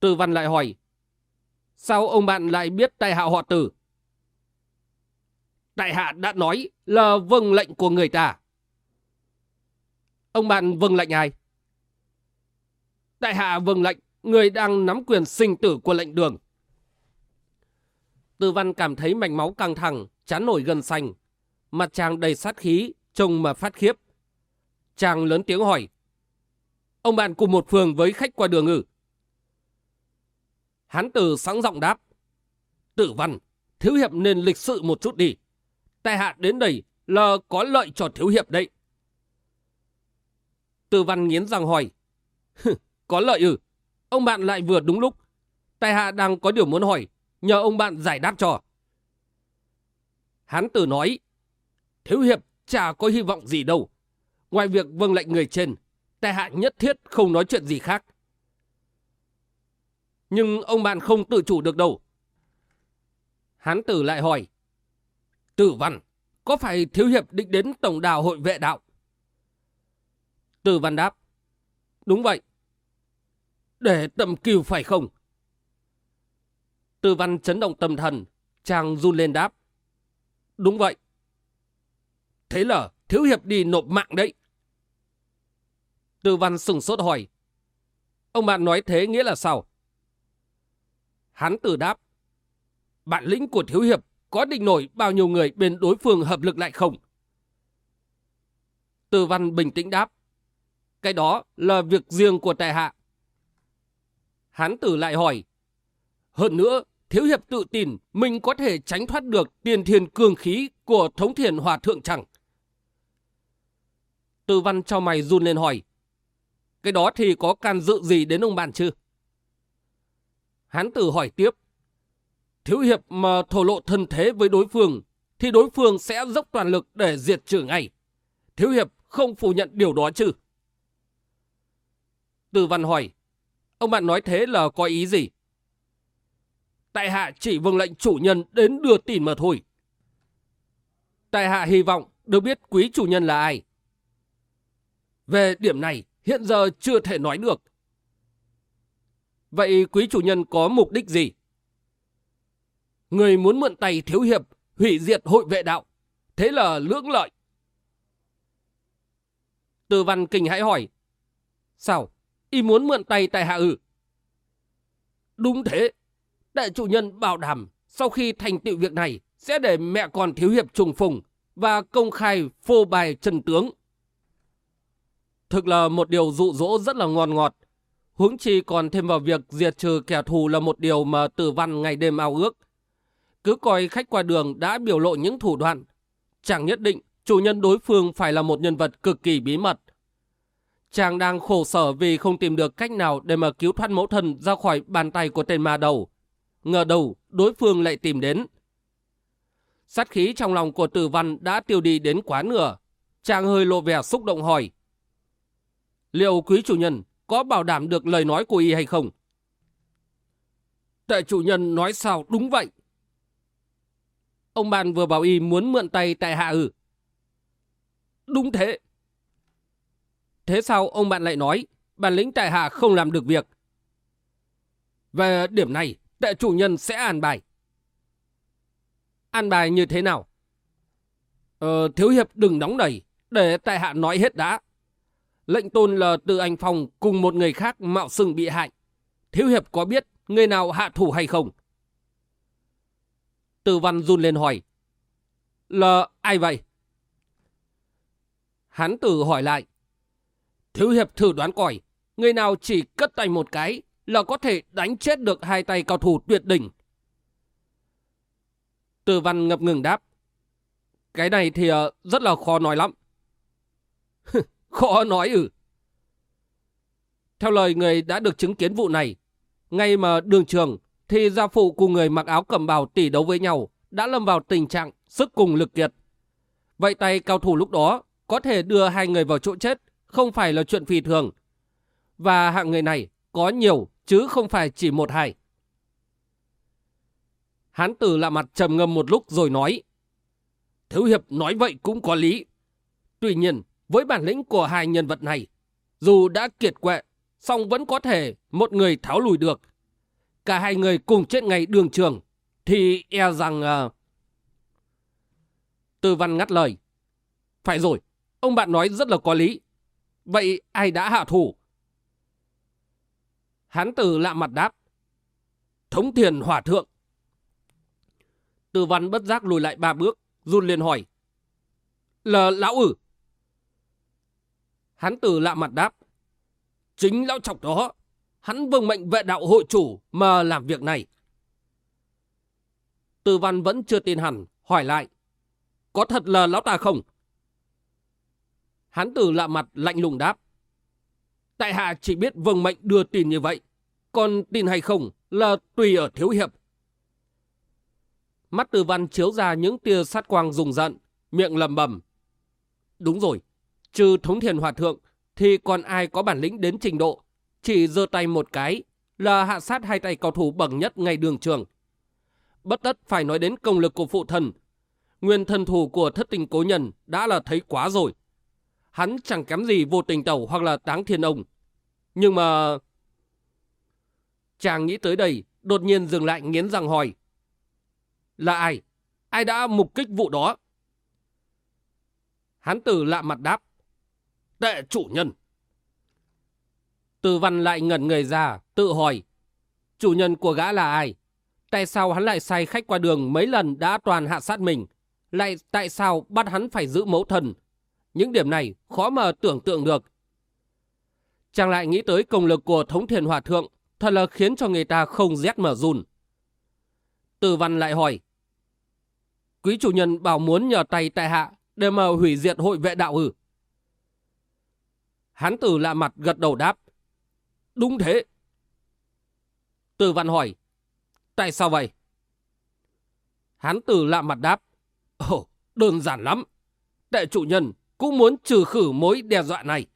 Tư văn lại hỏi. Sao ông bạn lại biết tại hạ họ tử? Tại hạ đã nói là vâng lệnh của người ta. Ông bạn vâng lệnh ai? Tại hạ vâng lệnh người đang nắm quyền sinh tử của lệnh đường. Tư văn cảm thấy mạch máu căng thẳng, chán nổi gần xanh. Mặt chàng đầy sát khí, trông mà phát khiếp. Chàng lớn tiếng hỏi. Ông bạn cùng một phường với khách qua đường ư? Hán tử sáng giọng đáp. Tử văn, thiếu hiệp nên lịch sự một chút đi. tài hạ đến đây là có lợi cho thiếu hiệp đấy. Tử văn nghiến răng hỏi. có lợi ư? Ông bạn lại vừa đúng lúc. tài hạ đang có điều muốn hỏi, nhờ ông bạn giải đáp cho. Hán tử nói, thiếu hiệp chả có hy vọng gì đâu. Ngoài việc vâng lệnh người trên, tài hạ nhất thiết không nói chuyện gì khác. Nhưng ông bạn không tự chủ được đâu. Hán tử lại hỏi, Tử văn, có phải thiếu hiệp định đến tổng đào hội vệ đạo? Tử văn đáp, đúng vậy. Để tầm kiều phải không? Tử văn chấn động tâm thần, chàng run lên đáp. Đúng vậy. Thế là thiếu hiệp đi nộp mạng đấy. Tử văn sừng sốt hỏi. Ông bạn nói thế nghĩa là sao? Hắn tử đáp. Bản lĩnh của thiếu hiệp có định nổi bao nhiêu người bên đối phương hợp lực lại không? Tư văn bình tĩnh đáp. Cái đó là việc riêng của tài hạ. Hán tử lại hỏi. Hơn nữa, Thiếu Hiệp tự tin mình có thể tránh thoát được tiền thiền cường khí của thống thiền hòa thượng chẳng. Tư văn cho mày run lên hỏi. Cái đó thì có can dự gì đến ông bạn chứ? Hán tử hỏi tiếp. Thiếu hiệp mà thổ lộ thân thế với đối phương, thì đối phương sẽ dốc toàn lực để diệt trừ ngay. Thiếu hiệp không phủ nhận điều đó chứ? từ văn hỏi. Ông bạn nói thế là có ý gì? tại hạ chỉ vâng lệnh chủ nhân đến đưa tin mà thôi. Tại hạ hy vọng được biết quý chủ nhân là ai. Về điểm này, hiện giờ chưa thể nói được. Vậy quý chủ nhân có mục đích gì? Người muốn mượn tay thiếu hiệp, hủy diệt hội vệ đạo. Thế là lưỡng lợi. Từ văn kinh hãy hỏi. Sao? Y muốn mượn tay tại hạ ư? Đúng thế. Đại chủ nhân bảo đảm sau khi thành tựu việc này sẽ để mẹ con thiếu hiệp trùng phùng và công khai phô bài trần tướng. Thực là một điều dụ dỗ rất là ngon ngọt. Huống chi còn thêm vào việc diệt trừ kẻ thù là một điều mà tử văn ngày đêm ao ước. Cứ coi khách qua đường đã biểu lộ những thủ đoạn. Chàng nhất định chủ nhân đối phương phải là một nhân vật cực kỳ bí mật. Chàng đang khổ sở vì không tìm được cách nào để mà cứu thoát mẫu thân ra khỏi bàn tay của tên ma đầu. Ngờ đầu, đối phương lại tìm đến. Sát khí trong lòng của tử văn đã tiêu đi đến quá nửa. Chàng hơi lộ vẻ xúc động hỏi. Liệu quý chủ nhân có bảo đảm được lời nói của y hay không? Tệ chủ nhân nói sao đúng vậy. Ông bạn vừa bảo y muốn mượn tay tại hạ ư? Đúng thế. Thế sao ông bạn lại nói bản lĩnh tại hạ không làm được việc? Về điểm này, tệ chủ nhân sẽ an bài. An bài như thế nào? Ờ, thiếu hiệp đừng nóng nảy, để tại hạ nói hết đã. Lệnh tôn là từ anh Phong cùng một người khác mạo xưng bị hại. Thiếu hiệp có biết người nào hạ thủ hay không? Từ văn run lên hỏi. Là ai vậy? Hán tử hỏi lại. Thiếu hiệp thử đoán còi, người nào chỉ cất tay một cái là có thể đánh chết được hai tay cao thủ tuyệt đỉnh. Từ văn ngập ngừng đáp. Cái này thì ờ, rất là khó nói lắm. <laughs> khó nói ư. Theo lời người đã được chứng kiến vụ này, ngay mà đường trường thì gia phụ cùng người mặc áo cầm bào tỉ đấu với nhau đã lâm vào tình trạng sức cùng lực kiệt. Vậy tay cao thủ lúc đó có thể đưa hai người vào chỗ chết không phải là chuyện phi thường. Và hạng người này có nhiều chứ không phải chỉ một hai. Hán tử lạ mặt trầm ngâm một lúc rồi nói. Thiếu hiệp nói vậy cũng có lý. Tuy nhiên, với bản lĩnh của hai nhân vật này, dù đã kiệt quệ, song vẫn có thể một người tháo lùi được. Cả hai người cùng chết ngày đường trường, thì e rằng... Uh... Tư văn ngắt lời. Phải rồi, ông bạn nói rất là có lý. Vậy ai đã hạ thủ? Hán tử lạ mặt đáp. Thống thiền hỏa thượng. Tư văn bất giác lùi lại ba bước, run lên hỏi. Là lão ử. Hán tử lạ mặt đáp. Chính lão chọc đó, hắn vâng mệnh vệ đạo hội chủ mà làm việc này. Tư văn vẫn chưa tin hẳn, hỏi lại. Có thật là lão ta không? Hán tử lạ mặt lạnh lùng đáp. Tại hạ chỉ biết vâng mệnh đưa tin như vậy. Còn tin hay không là tùy ở thiếu hiệp. Mắt từ văn chiếu ra những tia sát quang rùng rợn, miệng lầm bầm. Đúng rồi, trừ thống thiền hòa thượng thì còn ai có bản lĩnh đến trình độ. Chỉ giơ tay một cái là hạ sát hai tay cao thủ bậc nhất ngay đường trường. Bất tất phải nói đến công lực của phụ thần. Nguyên thần thủ của thất tình cố nhân đã là thấy quá rồi. Hắn chẳng kém gì vô tình tẩu hoặc là táng thiên ông. Nhưng mà... Chàng nghĩ tới đây, đột nhiên dừng lại nghiến răng hỏi. Là ai? Ai đã mục kích vụ đó? Hắn tử lạ mặt đáp. Tệ chủ nhân. Từ văn lại ngẩn người ra, tự hỏi. Chủ nhân của gã là ai? Tại sao hắn lại sai khách qua đường mấy lần đã toàn hạ sát mình? Lại tại sao bắt hắn phải giữ mẫu thần? Những điểm này khó mà tưởng tượng được. Chàng lại nghĩ tới công lực của thống thiền hòa thượng, thật là khiến cho người ta không rét mở run. Từ văn lại hỏi. Quý chủ nhân bảo muốn nhờ tay tại hạ để mà hủy diệt hội vệ đạo ư? Hán tử lạ mặt gật đầu đáp. Đúng thế. Từ văn hỏi. Tại sao vậy? Hán tử lạ mặt đáp. Ồ, đơn giản lắm. Đệ chủ nhân cũng muốn trừ khử mối đe dọa này.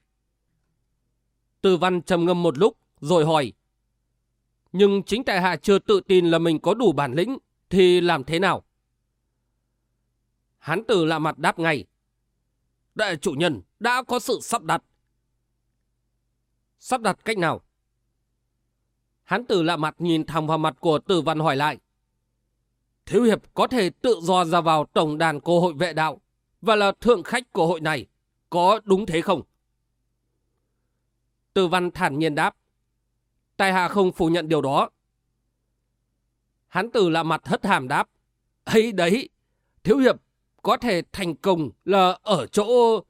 Từ văn trầm ngâm một lúc rồi hỏi. Nhưng chính tại hạ chưa tự tin là mình có đủ bản lĩnh, thì làm thế nào? Hán tử lạ mặt đáp ngay. Đại chủ nhân đã có sự sắp đặt. Sắp đặt cách nào? Hán tử lạ mặt nhìn thẳng vào mặt của tử văn hỏi lại. Thiếu hiệp có thể tự do ra vào tổng đàn của hội vệ đạo và là thượng khách của hội này. Có đúng thế không? Tử văn thản nhiên đáp. Tài hạ không phủ nhận điều đó. Hán tử lạ mặt hất hàm đáp. ấy đấy, thiếu hiệp có thể thành công là ở chỗ...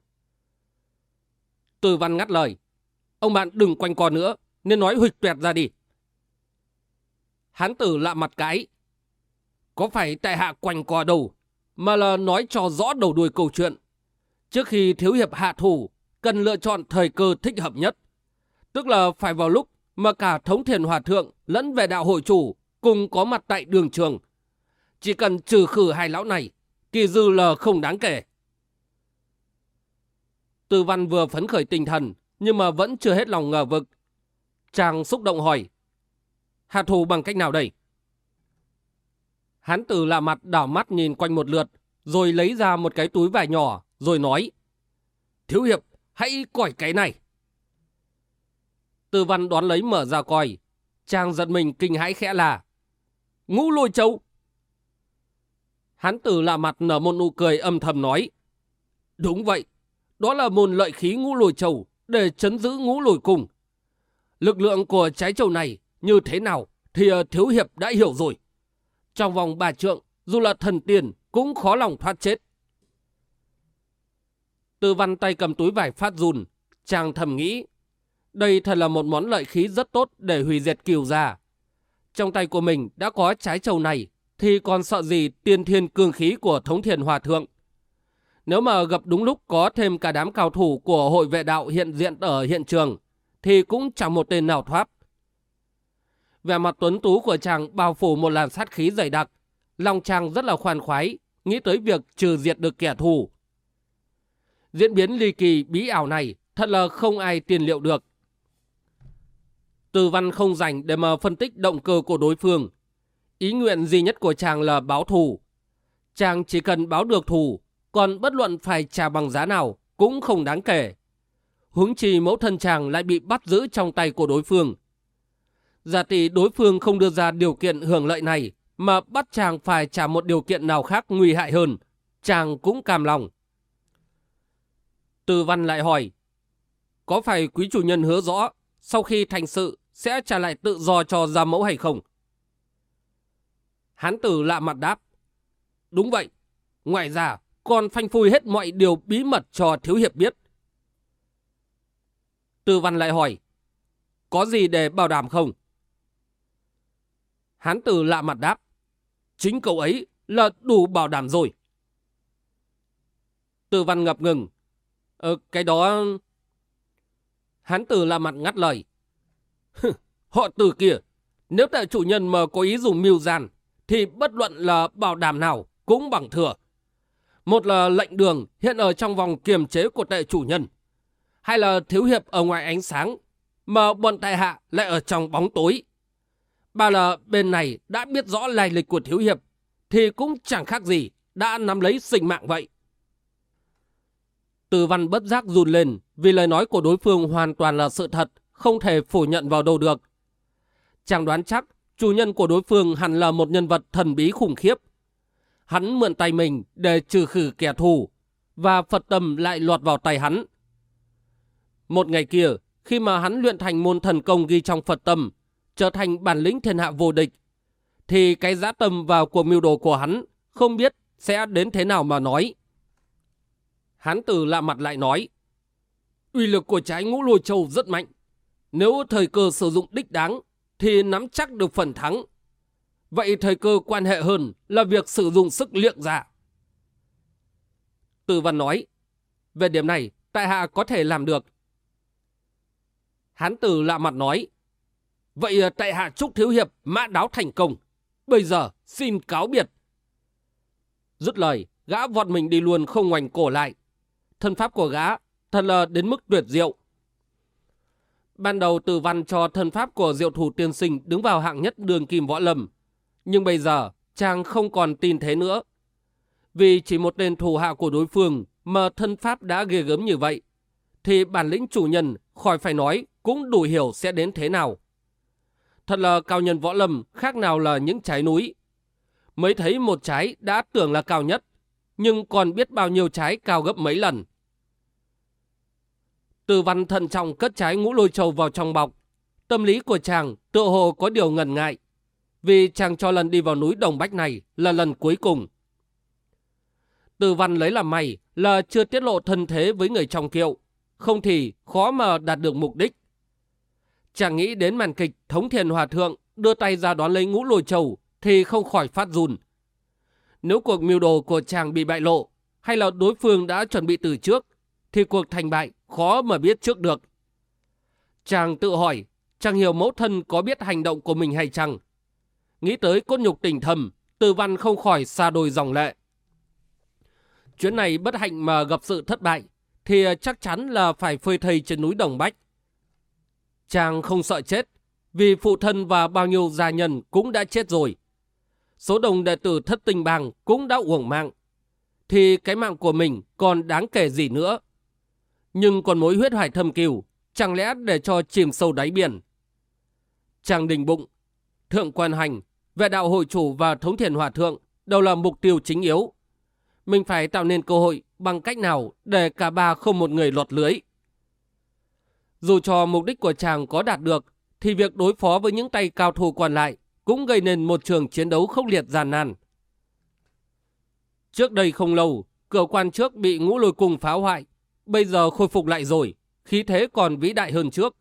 Từ văn ngắt lời. Ông bạn đừng quanh co nữa, nên nói huỵch tuyệt ra đi. Hán tử lạ mặt cái. Có phải tại hạ quanh co đâu, mà là nói cho rõ đầu đuôi câu chuyện. Trước khi thiếu hiệp hạ thủ, cần lựa chọn thời cơ thích hợp nhất. Tức là phải vào lúc mà cả thống thiền hòa thượng lẫn về đạo hội chủ cùng có mặt tại đường trường. Chỉ cần trừ khử hai lão này, kỳ dư là không đáng kể. Tư văn vừa phấn khởi tinh thần, nhưng mà vẫn chưa hết lòng ngờ vực. Chàng xúc động hỏi, hạ thủ bằng cách nào đây? Hán tử lạ mặt đảo mắt nhìn quanh một lượt, rồi lấy ra một cái túi vải nhỏ, rồi nói, Thiếu hiệp, hãy cõi cái này. Tư văn đoán lấy mở ra coi, chàng giật mình kinh hãi khẽ là, Ngũ lôi châu. Hán tử lạ mặt nở một nụ cười âm thầm nói. Đúng vậy, đó là môn lợi khí ngũ lôi châu để chấn giữ ngũ lồi cùng. Lực lượng của trái châu này như thế nào thì ờ, thiếu hiệp đã hiểu rồi. Trong vòng bà trượng, dù là thần tiền cũng khó lòng thoát chết. Tư văn tay cầm túi vải phát run, chàng thầm nghĩ. Đây thật là một món lợi khí rất tốt để hủy diệt kiều già Trong tay của mình đã có trái châu này thì còn sợ gì tiên thiên cương khí của thống thiền hòa thượng. Nếu mà gặp đúng lúc có thêm cả đám cao thủ của hội vệ đạo hiện diện ở hiện trường, thì cũng chẳng một tên nào thoát. Về mặt tuấn tú của chàng bao phủ một làn sát khí dày đặc, lòng chàng rất là khoan khoái, nghĩ tới việc trừ diệt được kẻ thù. Diễn biến ly kỳ bí ảo này thật là không ai tiền liệu được. Từ văn không dành để mà phân tích động cơ của đối phương, Ý nguyện duy nhất của chàng là báo thù. Chàng chỉ cần báo được thù, còn bất luận phải trả bằng giá nào cũng không đáng kể. Huống chi mẫu thân chàng lại bị bắt giữ trong tay của đối phương. Giả tỷ đối phương không đưa ra điều kiện hưởng lợi này, mà bắt chàng phải trả một điều kiện nào khác nguy hại hơn, chàng cũng cam lòng. Từ văn lại hỏi, có phải quý chủ nhân hứa rõ, sau khi thành sự sẽ trả lại tự do cho gia mẫu hay không? Hán tử lạ mặt đáp. Đúng vậy. Ngoài ra, còn phanh phui hết mọi điều bí mật cho thiếu hiệp biết. Tư văn lại hỏi. Có gì để bảo đảm không? Hán tử lạ mặt đáp. Chính cậu ấy là đủ bảo đảm rồi. Tư văn ngập ngừng. Ờ, cái đó... Hán tử lạ mặt ngắt lời. Họ từ kia, nếu tại chủ nhân mà có ý dùng mưu gian, thì bất luận là bảo đảm nào cũng bằng thừa. Một là lệnh đường hiện ở trong vòng kiềm chế của tệ chủ nhân, hay là thiếu hiệp ở ngoài ánh sáng, mà bọn tại hạ lại ở trong bóng tối. Ba là bên này đã biết rõ lai lịch của thiếu hiệp, thì cũng chẳng khác gì đã nắm lấy sinh mạng vậy. Từ văn bất giác run lên vì lời nói của đối phương hoàn toàn là sự thật, không thể phủ nhận vào đâu được. Chàng đoán chắc chủ nhân của đối phương hẳn là một nhân vật thần bí khủng khiếp. Hắn mượn tay mình để trừ khử kẻ thù, và Phật tâm lại lọt vào tay hắn. Một ngày kia, khi mà hắn luyện thành môn thần công ghi trong Phật tâm, trở thành bản lĩnh thiên hạ vô địch, thì cái giá tâm vào cuộc mưu đồ của hắn không biết sẽ đến thế nào mà nói. Hắn từ lạ mặt lại nói, uy lực của trái ngũ lôi châu rất mạnh. Nếu thời cơ sử dụng đích đáng thì nắm chắc được phần thắng. Vậy thời cơ quan hệ hơn là việc sử dụng sức liệng giả. Từ văn nói, về điểm này, tại hạ có thể làm được. Hán tử lạ mặt nói, vậy ờ, tại hạ chúc thiếu hiệp mã đáo thành công. Bây giờ xin cáo biệt. Dứt lời, gã vọt mình đi luôn không ngoảnh cổ lại. Thân pháp của gã thật là đến mức tuyệt diệu. Ban đầu từ văn cho thân pháp của diệu thủ tiên sinh đứng vào hạng nhất đường kim võ lâm. Nhưng bây giờ, chàng không còn tin thế nữa. Vì chỉ một tên thủ hạ của đối phương mà thân pháp đã ghê gớm như vậy, thì bản lĩnh chủ nhân khỏi phải nói cũng đủ hiểu sẽ đến thế nào. Thật là cao nhân võ lâm khác nào là những trái núi. Mới thấy một trái đã tưởng là cao nhất, nhưng còn biết bao nhiêu trái cao gấp mấy lần. Từ văn thận trọng cất trái ngũ lôi châu vào trong bọc. Tâm lý của chàng tự hồ có điều ngần ngại. Vì chàng cho lần đi vào núi Đồng Bách này là lần cuối cùng. Từ văn lấy làm may là chưa tiết lộ thân thế với người trong kiệu. Không thì khó mà đạt được mục đích. Chàng nghĩ đến màn kịch Thống Thiền Hòa Thượng đưa tay ra đón lấy ngũ lùi trầu thì không khỏi phát run. Nếu cuộc mưu đồ của chàng bị bại lộ hay là đối phương đã chuẩn bị từ trước thì cuộc thành bại khó mà biết trước được. Chàng tự hỏi, chàng hiểu mẫu thân có biết hành động của mình hay chăng? Nghĩ tới cốt nhục tình thầm, từ văn không khỏi xa đôi dòng lệ. Chuyến này bất hạnh mà gặp sự thất bại, thì chắc chắn là phải phơi thầy trên núi Đồng Bách. Chàng không sợ chết, vì phụ thân và bao nhiêu gia nhân cũng đã chết rồi. Số đồng đệ tử thất tình bang cũng đã uổng mạng. Thì cái mạng của mình còn đáng kể gì nữa? Nhưng còn mối huyết hoài thâm cừu, chẳng lẽ để cho chìm sâu đáy biển? Chàng đình bụng, thượng quan hành, vệ đạo hội chủ và thống thiền hòa thượng đều là mục tiêu chính yếu. Mình phải tạo nên cơ hội bằng cách nào để cả ba không một người lọt lưới. Dù cho mục đích của chàng có đạt được, thì việc đối phó với những tay cao thủ còn lại cũng gây nên một trường chiến đấu khốc liệt gian nan. Trước đây không lâu, cửa quan trước bị ngũ lôi cùng phá hoại, bây giờ khôi phục lại rồi, khí thế còn vĩ đại hơn trước.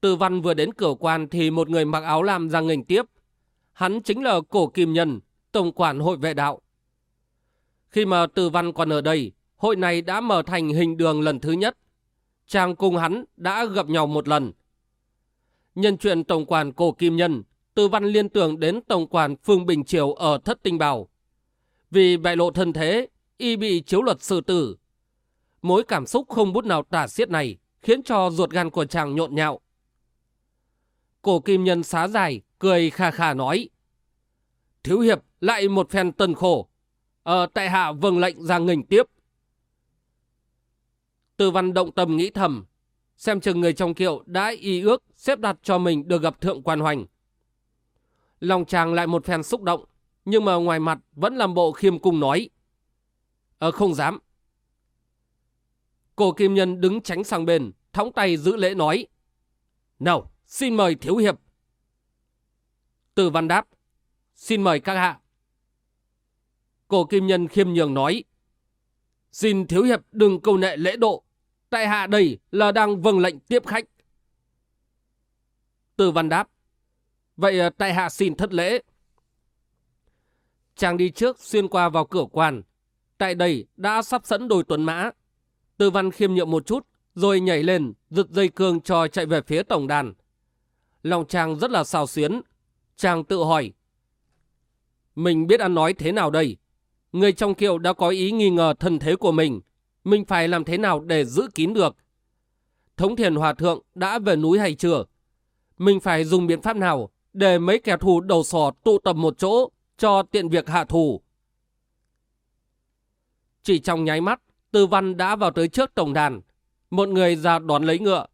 Từ văn vừa đến cửa quan thì một người mặc áo lam ra nghênh tiếp. Hắn chính là cổ kim nhân, tổng quản hội vệ đạo. Khi mà từ văn còn ở đây, hội này đã mở thành hình đường lần thứ nhất. Chàng cùng hắn đã gặp nhau một lần. Nhân chuyện tổng quản cổ kim nhân, từ văn liên tưởng đến tổng quản Phương Bình Triều ở Thất Tinh Bảo. Vì bại lộ thân thế, y bị chiếu luật xử tử, Mối cảm xúc không bút nào tả xiết này khiến cho ruột gan của chàng nhộn nhạo. Cổ kim nhân xá dài, cười khà khà nói. Thiếu hiệp lại một phen tân khổ. Ờ, tại hạ vâng lệnh ra nghênh tiếp. Từ văn động tâm nghĩ thầm. Xem chừng người trong kiệu đã y ước xếp đặt cho mình được gặp thượng quan hoành. Lòng chàng lại một phen xúc động. Nhưng mà ngoài mặt vẫn làm bộ khiêm cung nói. Ờ không dám, Cổ kim nhân đứng tránh sang bên, thõng tay giữ lễ nói. Nào, xin mời thiếu hiệp. Từ văn đáp. Xin mời các hạ. Cổ kim nhân khiêm nhường nói. Xin thiếu hiệp đừng câu nệ lễ độ. Tại hạ đây là đang vâng lệnh tiếp khách. Từ văn đáp. Vậy ờ, tại hạ xin thất lễ. Chàng đi trước xuyên qua vào cửa quan. Tại đây đã sắp sẵn đồi tuấn mã. Tư văn khiêm nhượng một chút, rồi nhảy lên, giật dây cương cho chạy về phía tổng đàn. Lòng chàng rất là xào xuyến. Chàng tự hỏi. Mình biết ăn nói thế nào đây? Người trong kiệu đã có ý nghi ngờ thân thế của mình. Mình phải làm thế nào để giữ kín được? Thống thiền hòa thượng đã về núi hay chưa? Mình phải dùng biện pháp nào để mấy kẻ thù đầu sò tụ tập một chỗ cho tiện việc hạ thù? Chỉ trong nháy mắt, Tư Văn đã vào tới trước tổng đàn. Một người ra đón lấy ngựa.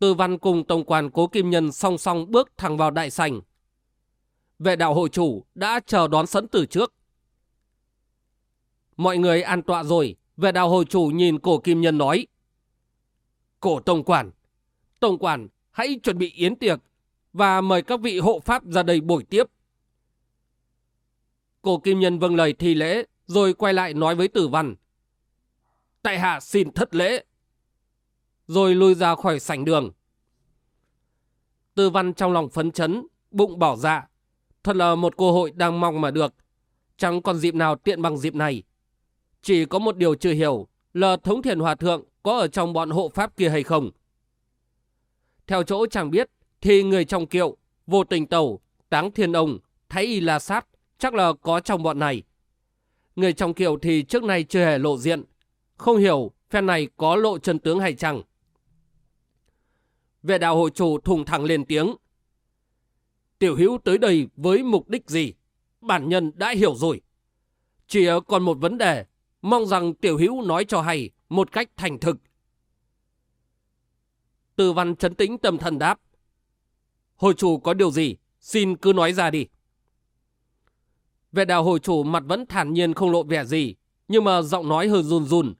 Tư Văn cùng tổng quản cố kim nhân song song bước thẳng vào đại sảnh. Vệ đạo hội chủ đã chờ đón sẵn từ trước. Mọi người an tọa rồi. Vệ đạo hội chủ nhìn cổ kim nhân nói. Cổ tổng quản. Tổng quản, hãy chuẩn bị yến tiệc và mời các vị hộ pháp ra đây buổi tiếp. Cổ kim nhân vâng lời thi lễ, rồi quay lại nói với tử văn tại hạ xin thất lễ. Rồi lui ra khỏi sảnh đường. Tư văn trong lòng phấn chấn, bụng bỏ dạ. Thật là một cơ hội đang mong mà được. Chẳng còn dịp nào tiện bằng dịp này. Chỉ có một điều chưa hiểu là thống thiền hòa thượng có ở trong bọn hộ pháp kia hay không. Theo chỗ chẳng biết, thì người trong kiệu, vô tình tẩu táng thiên ông, thái y la sát, chắc là có trong bọn này. Người trong kiệu thì trước nay chưa hề lộ diện, không hiểu phen này có lộ chân tướng hay chẳng? Vệ đạo hội chủ thùng thẳng lên tiếng. Tiểu hữu tới đây với mục đích gì? Bản nhân đã hiểu rồi. Chỉ còn một vấn đề, mong rằng tiểu hữu nói cho hay một cách thành thực. Từ văn chấn tĩnh tâm thần đáp. Hội chủ có điều gì? Xin cứ nói ra đi. Vệ đạo hội chủ mặt vẫn thản nhiên không lộ vẻ gì, nhưng mà giọng nói hơi run run.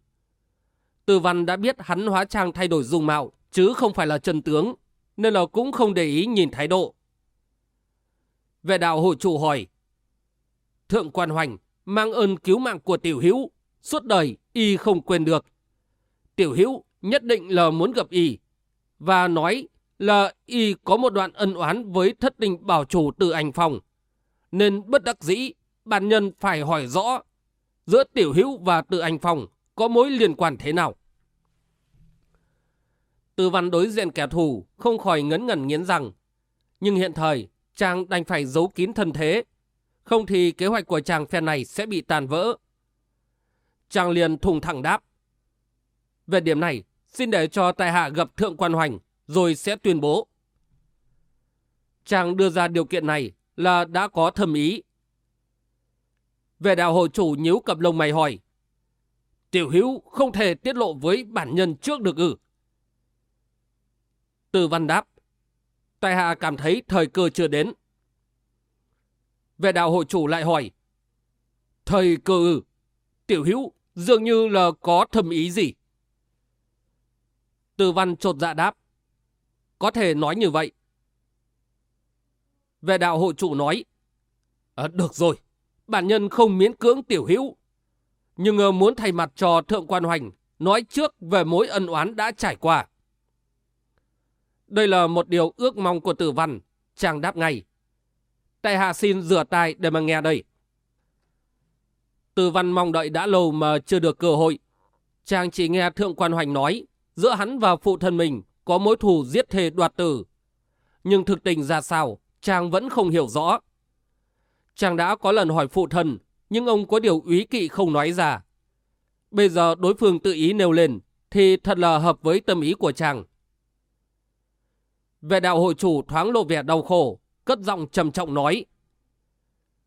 Từ văn đã biết hắn hóa trang thay đổi dung mạo, chứ không phải là chân tướng, nên là cũng không để ý nhìn thái độ. Vệ đạo hội chủ hỏi, Thượng quan hoành mang ơn cứu mạng của tiểu hữu, suốt đời y không quên được. Tiểu hữu nhất định là muốn gặp y, và nói là y có một đoạn ân oán với thất đình bảo chủ từ ảnh phòng, nên bất đắc dĩ bản nhân phải hỏi rõ giữa tiểu hữu và từ anh phòng có mối liên quan thế nào tư văn đối diện kẻ thù không khỏi ngấn ngẩn nghiến rằng, nhưng hiện thời chàng đành phải giấu kín thân thế, không thì kế hoạch của chàng phe này sẽ bị tàn vỡ. Chàng liền thùng thẳng đáp. Về điểm này, xin để cho tại hạ gặp thượng quan hoành, rồi sẽ tuyên bố. Chàng đưa ra điều kiện này là đã có thầm ý về đạo hội chủ nhíu cặp lông mày hỏi. Tiểu hữu không thể tiết lộ với bản nhân trước được ư. Từ văn đáp. Tại hạ cảm thấy thời cơ chưa đến. Về đạo hội chủ lại hỏi. Thời cơ ư. Tiểu hữu dường như là có thầm ý gì. Từ văn trột dạ đáp. Có thể nói như vậy. Về đạo hội chủ nói. À, được rồi, bản nhân không miễn cưỡng tiểu hữu. Nhưng ờ, muốn thay mặt cho Thượng quan Hoành nói trước về mối ân oán đã trải qua. Đây là một điều ước mong của tử văn, chàng đáp ngay. Tại hạ xin rửa tai để mà nghe đây. Tử văn mong đợi đã lâu mà chưa được cơ hội. Chàng chỉ nghe Thượng quan Hoành nói giữa hắn và phụ thân mình có mối thù giết thề đoạt tử. Nhưng thực tình ra sao, chàng vẫn không hiểu rõ. Chàng đã có lần hỏi phụ thân, nhưng ông có điều úy kỵ không nói ra. Bây giờ đối phương tự ý nêu lên, thì thật là hợp với tâm ý của chàng. Về đạo hội chủ thoáng lộ vẻ đau khổ, cất giọng trầm trọng nói.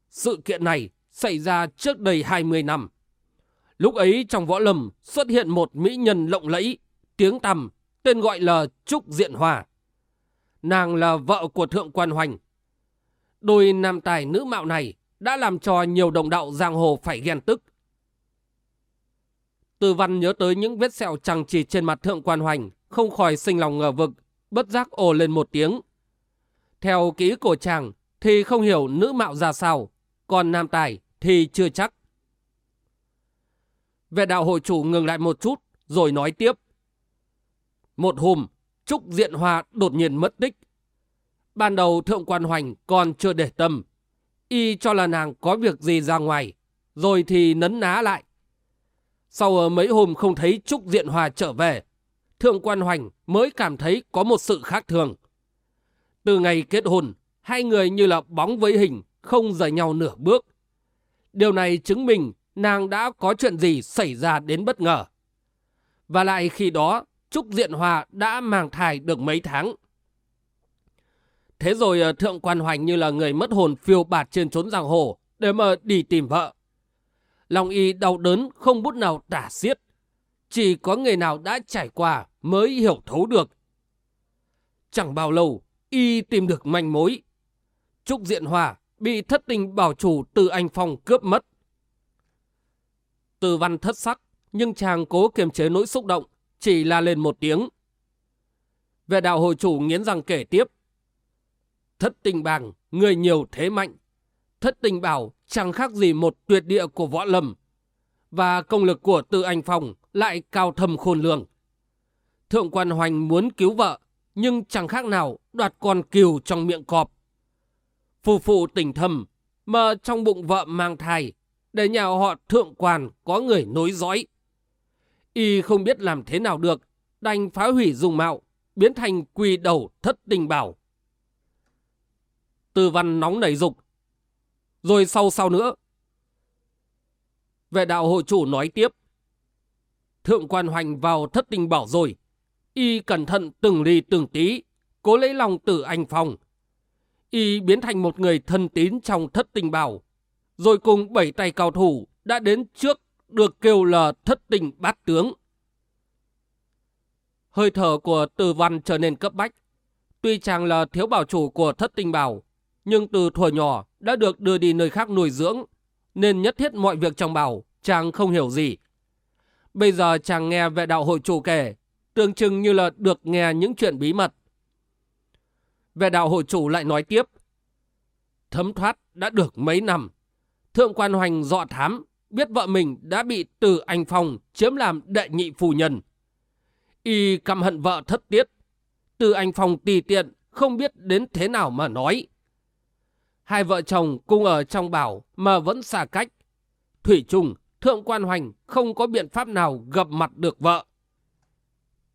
Sự kiện này xảy ra trước đầy 20 năm. Lúc ấy trong võ lâm xuất hiện một mỹ nhân lộng lẫy, tiếng tăm, tên gọi là Trúc Diện Hòa. Nàng là vợ của Thượng Quan Hoành, Đôi nam tài nữ mạo này đã làm cho nhiều đồng đạo giang hồ phải ghen tức. Từ văn nhớ tới những vết sẹo chẳng chỉ trên mặt thượng quan hoành, không khỏi sinh lòng ngờ vực, bất giác ồ lên một tiếng. Theo ký của chàng thì không hiểu nữ mạo ra sao, còn nam tài thì chưa chắc. Vệ đạo hội chủ ngừng lại một chút, rồi nói tiếp. Một hôm, Trúc Diện Hoa đột nhiên mất tích. Ban đầu Thượng quan Hoành còn chưa để tâm. Y cho là nàng có việc gì ra ngoài, rồi thì nấn ná lại. Sau ờ mấy hôm không thấy Trúc Diện Hòa trở về, Thượng quan Hoành mới cảm thấy có một sự khác thường. Từ ngày kết hôn, hai người như là bóng với hình, không rời nhau nửa bước. Điều này chứng minh nàng đã có chuyện gì xảy ra đến bất ngờ. Và lại khi đó, Trúc Diện Hòa đã mang thai được mấy tháng. Thế rồi ờ, thượng quan hoành như là người mất hồn phiêu bạt trên trốn giang hồ để mà đi tìm vợ. Lòng y đau đớn không bút nào tả xiết. Chỉ có người nào đã trải qua mới hiểu thấu được. Chẳng bao lâu, y tìm được manh mối. Trúc Diện Hòa bị thất tình bảo chủ từ anh Phong cướp mất. Từ văn thất sắc, nhưng chàng cố kiềm chế nỗi xúc động, chỉ la lên một tiếng. Về đạo hội chủ nghiến răng kể tiếp. Thất tình bàng, người nhiều thế mạnh. Thất tình bảo chẳng khác gì một tuyệt địa của võ lâm. Và công lực của Tư Anh Phong lại cao thầm khôn lường. Thượng quan hoành muốn cứu vợ, nhưng chẳng khác nào đoạt con cừu trong miệng cọp. Phù phụ tình thầm, mà trong bụng vợ mang thai, để nhà họ thượng quan có người nối dõi. Y không biết làm thế nào được, đành phá hủy dùng mạo, biến thành quỳ đầu thất tình bảo. Tư văn nóng nảy dục. Rồi sau sau nữa. Vệ đạo hội chủ nói tiếp. Thượng quan hoành vào thất tình bảo rồi. Y cẩn thận từng ly từng tí, cố lấy lòng tử anh Phong. Y biến thành một người thân tín trong thất tình bảo, rồi cùng bảy tay cao thủ đã đến trước được kêu là thất tình bát tướng. Hơi thở của Từ Văn trở nên cấp bách. Tuy chàng là thiếu bảo chủ của thất tình bảo, nhưng từ thuở nhỏ đã được đưa đi nơi khác nuôi dưỡng, nên nhất thiết mọi việc trong bảo chàng không hiểu gì. Bây giờ chàng nghe vệ đạo hội chủ kể, tưởng chừng như là được nghe những chuyện bí mật. Vệ đạo hội chủ lại nói tiếp, thấm thoát đã được mấy năm, thượng quan hoành dọ thám, biết vợ mình đã bị từ anh Phong chiếm làm đệ nhị phu nhân. Y căm hận vợ thất tiết, từ anh Phong tùy tiện, không biết đến thế nào mà nói. Hai vợ chồng cùng ở trong bảo mà vẫn xa cách. Thủy chung, Thượng quan Hoành không có biện pháp nào gặp mặt được vợ.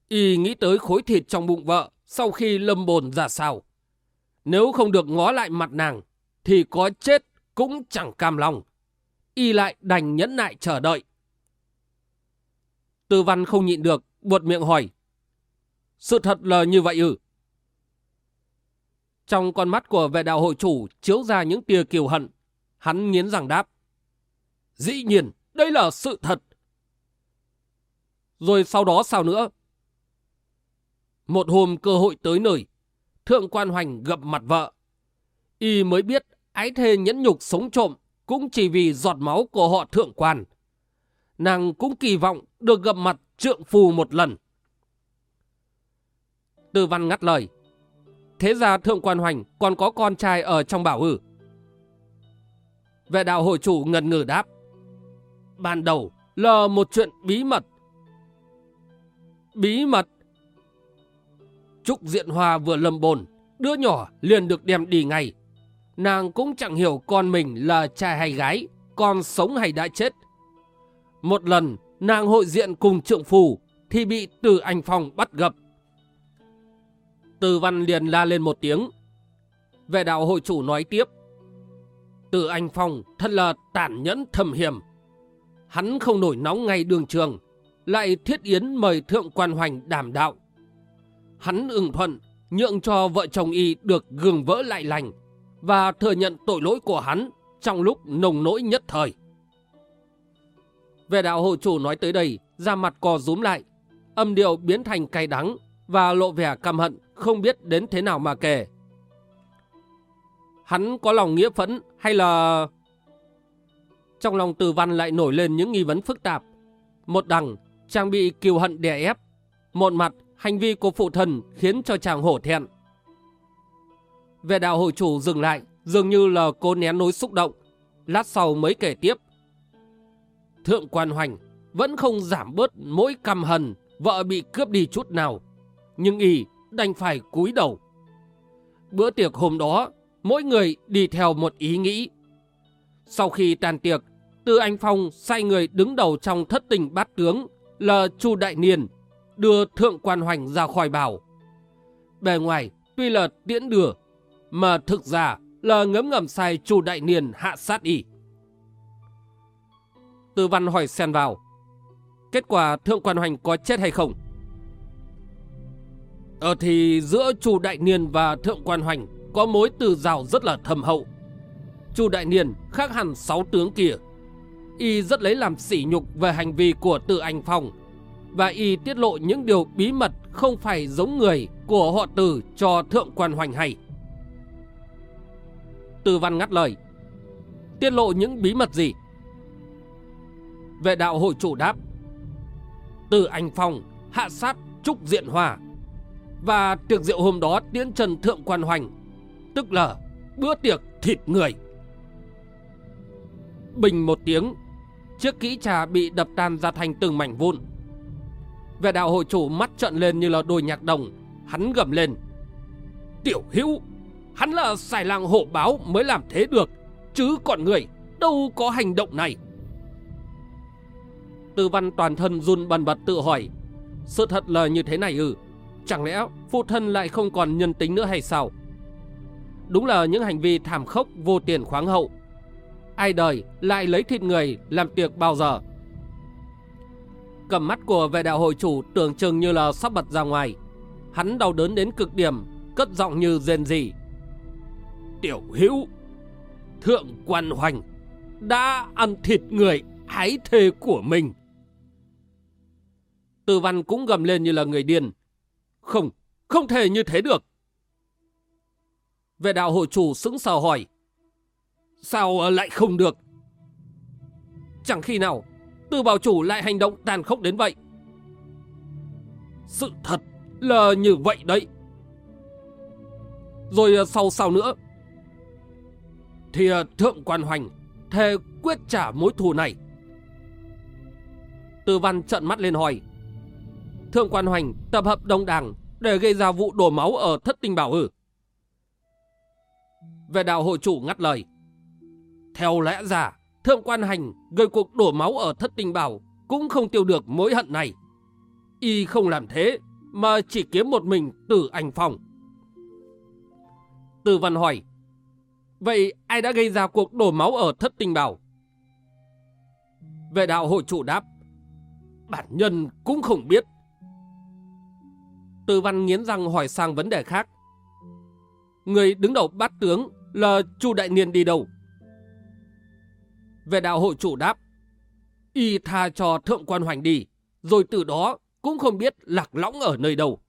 Y nghĩ tới khối thịt trong bụng vợ sau khi lâm bồn ra sao. Nếu không được ngó lại mặt nàng, thì có chết cũng chẳng cam lòng. Y lại đành nhẫn nại chờ đợi. Tư văn không nhịn được, buột miệng hỏi. Sự thật là như vậy ư? Trong con mắt của vệ đạo hội chủ chiếu ra những tia kiều hận. Hắn nghiến rằng đáp. Dĩ nhiên, đây là sự thật. Rồi sau đó sao nữa? Một hôm cơ hội tới nơi, thượng quan hoành gặp mặt vợ. Y mới biết ái thê nhẫn nhục sống trộm cũng chỉ vì giọt máu của họ thượng quan. Nàng cũng kỳ vọng được gặp mặt trượng phù một lần. Tư văn ngắt lời. Thế ra thượng quan hoành còn có con trai ở trong bảo ử. Vệ đạo hội chủ ngần ngừ đáp. Ban đầu là một chuyện bí mật. Bí mật? Trúc Diện Hoa vừa lâm bồn, đứa nhỏ liền được đem đi ngay. Nàng cũng chẳng hiểu con mình là trai hay gái, con sống hay đã chết. Một lần, nàng hội diện cùng trượng phù thì bị từ anh Phong bắt gặp. Từ văn liền la lên một tiếng. Vệ đạo hội chủ nói tiếp. Từ anh Phong thật là tàn nhẫn thầm hiểm. Hắn không nổi nóng ngay đường trường, lại thiết yến mời thượng quan hoành đảm đạo. Hắn ưng thuận, nhượng cho vợ chồng y được gường vỡ lại lành và thừa nhận tội lỗi của hắn trong lúc nồng nỗi nhất thời. Về đạo hộ chủ nói tới đây, ra mặt cò rúm lại, âm điệu biến thành cay đắng và lộ vẻ căm hận không biết đến thế nào mà kể. Hắn có lòng nghĩa phẫn hay là... Trong lòng từ văn lại nổi lên những nghi vấn phức tạp. Một đằng, chàng bị kiều hận đè ép. Một mặt, hành vi của phụ thần khiến cho chàng hổ thẹn. Về đạo hội chủ dừng lại, dường như là cố nén nỗi xúc động. Lát sau mới kể tiếp. Thượng quan hoành vẫn không giảm bớt mỗi căm hần vợ bị cướp đi chút nào. Nhưng y đành phải cúi đầu. Bữa tiệc hôm đó, mỗi người đi theo một ý nghĩ. Sau khi tàn tiệc, Tư Anh Phong sai người đứng đầu trong thất tình bát tướng là Chu Đại Niên, đưa Thượng Quan Hoành ra khỏi bảo. Bề ngoài tuy là tiễn đưa, mà thực ra là ngấm ngầm sai Chu Đại Niên hạ sát y. Tư Văn hỏi xen vào, kết quả Thượng Quan Hoành có chết hay không? Ờ thì giữa Chu Đại Niên và Thượng Quan Hoành có mối từ rào rất là thầm hậu. Chu Đại Niên khác hẳn sáu tướng kia. Y rất lấy làm sỉ nhục về hành vi của Từ Anh Phong, và y tiết lộ những điều bí mật không phải giống người của họ Từ cho Thượng Quan Hoành hay. Từ Văn ngắt lời. Tiết lộ những bí mật gì? Vệ đạo hội chủ đáp. Từ Anh Phong hạ sát Trúc Diện Hòa và tiệc rượu hôm đó tiễn trần thượng quan hoành, Tức là bữa tiệc thịt người Bình một tiếng, Chiếc kỹ trà bị đập tan ra thành từng mảnh vụn Vệ đạo hội chủ mắt trợn lên như là đôi nhạc đồng, Hắn gầm lên Tiểu hữu, Hắn là xài làng hộ báo mới làm thế được, Chứ còn người đâu có hành động này Tư văn toàn thân run bần bật tự hỏi, Sự thật là như thế này ư Chẳng lẽ phụ thân lại không còn nhân tính nữa hay sao? Đúng là những hành vi thảm khốc vô tiền khoáng hậu. Ai đời lại lấy thịt người làm tiệc bao giờ? Cầm mắt của vệ đạo hội chủ tưởng chừng như là sắp bật ra ngoài. Hắn đau đớn đến cực điểm, cất giọng như rên rỉ. Tiểu hữu, thượng quan hoành, đã ăn thịt người ái thê của mình. Từ văn cũng gầm lên như là người điên. Không, không thể như thế được. Vệ đạo hội chủ sững sờ hỏi. Sao ờ, lại không được? Chẳng khi nào, tư bảo chủ lại hành động tàn khốc đến vậy. Sự thật là như vậy đấy. Rồi ờ, sau sau nữa, thì ờ, thượng quan hoành thề quyết trả mối thù này. tư văn trận mắt lên hỏi. Thượng quan hoành tập hợp đông đảng để gây ra vụ đổ máu ở thất tinh bảo ư? Về đạo hội chủ ngắt lời. Theo lẽ ra, thượng quan hành gây cuộc đổ máu ở thất tinh bảo cũng không tiêu được mối hận này. Y không làm thế, mà chỉ kiếm một mình tử ảnh phòng. Từ văn hỏi, vậy ai đã gây ra cuộc đổ máu ở thất tinh bảo? Về đạo hội chủ đáp, bản nhân cũng không biết. Từ văn nghiến răng hỏi sang vấn đề khác. Người đứng đầu bát tướng là Chu Đại Niên đi đâu? Về đạo hội chủ đáp, y tha cho thượng quan hoành đi, rồi từ đó cũng không biết lạc lõng ở nơi đâu.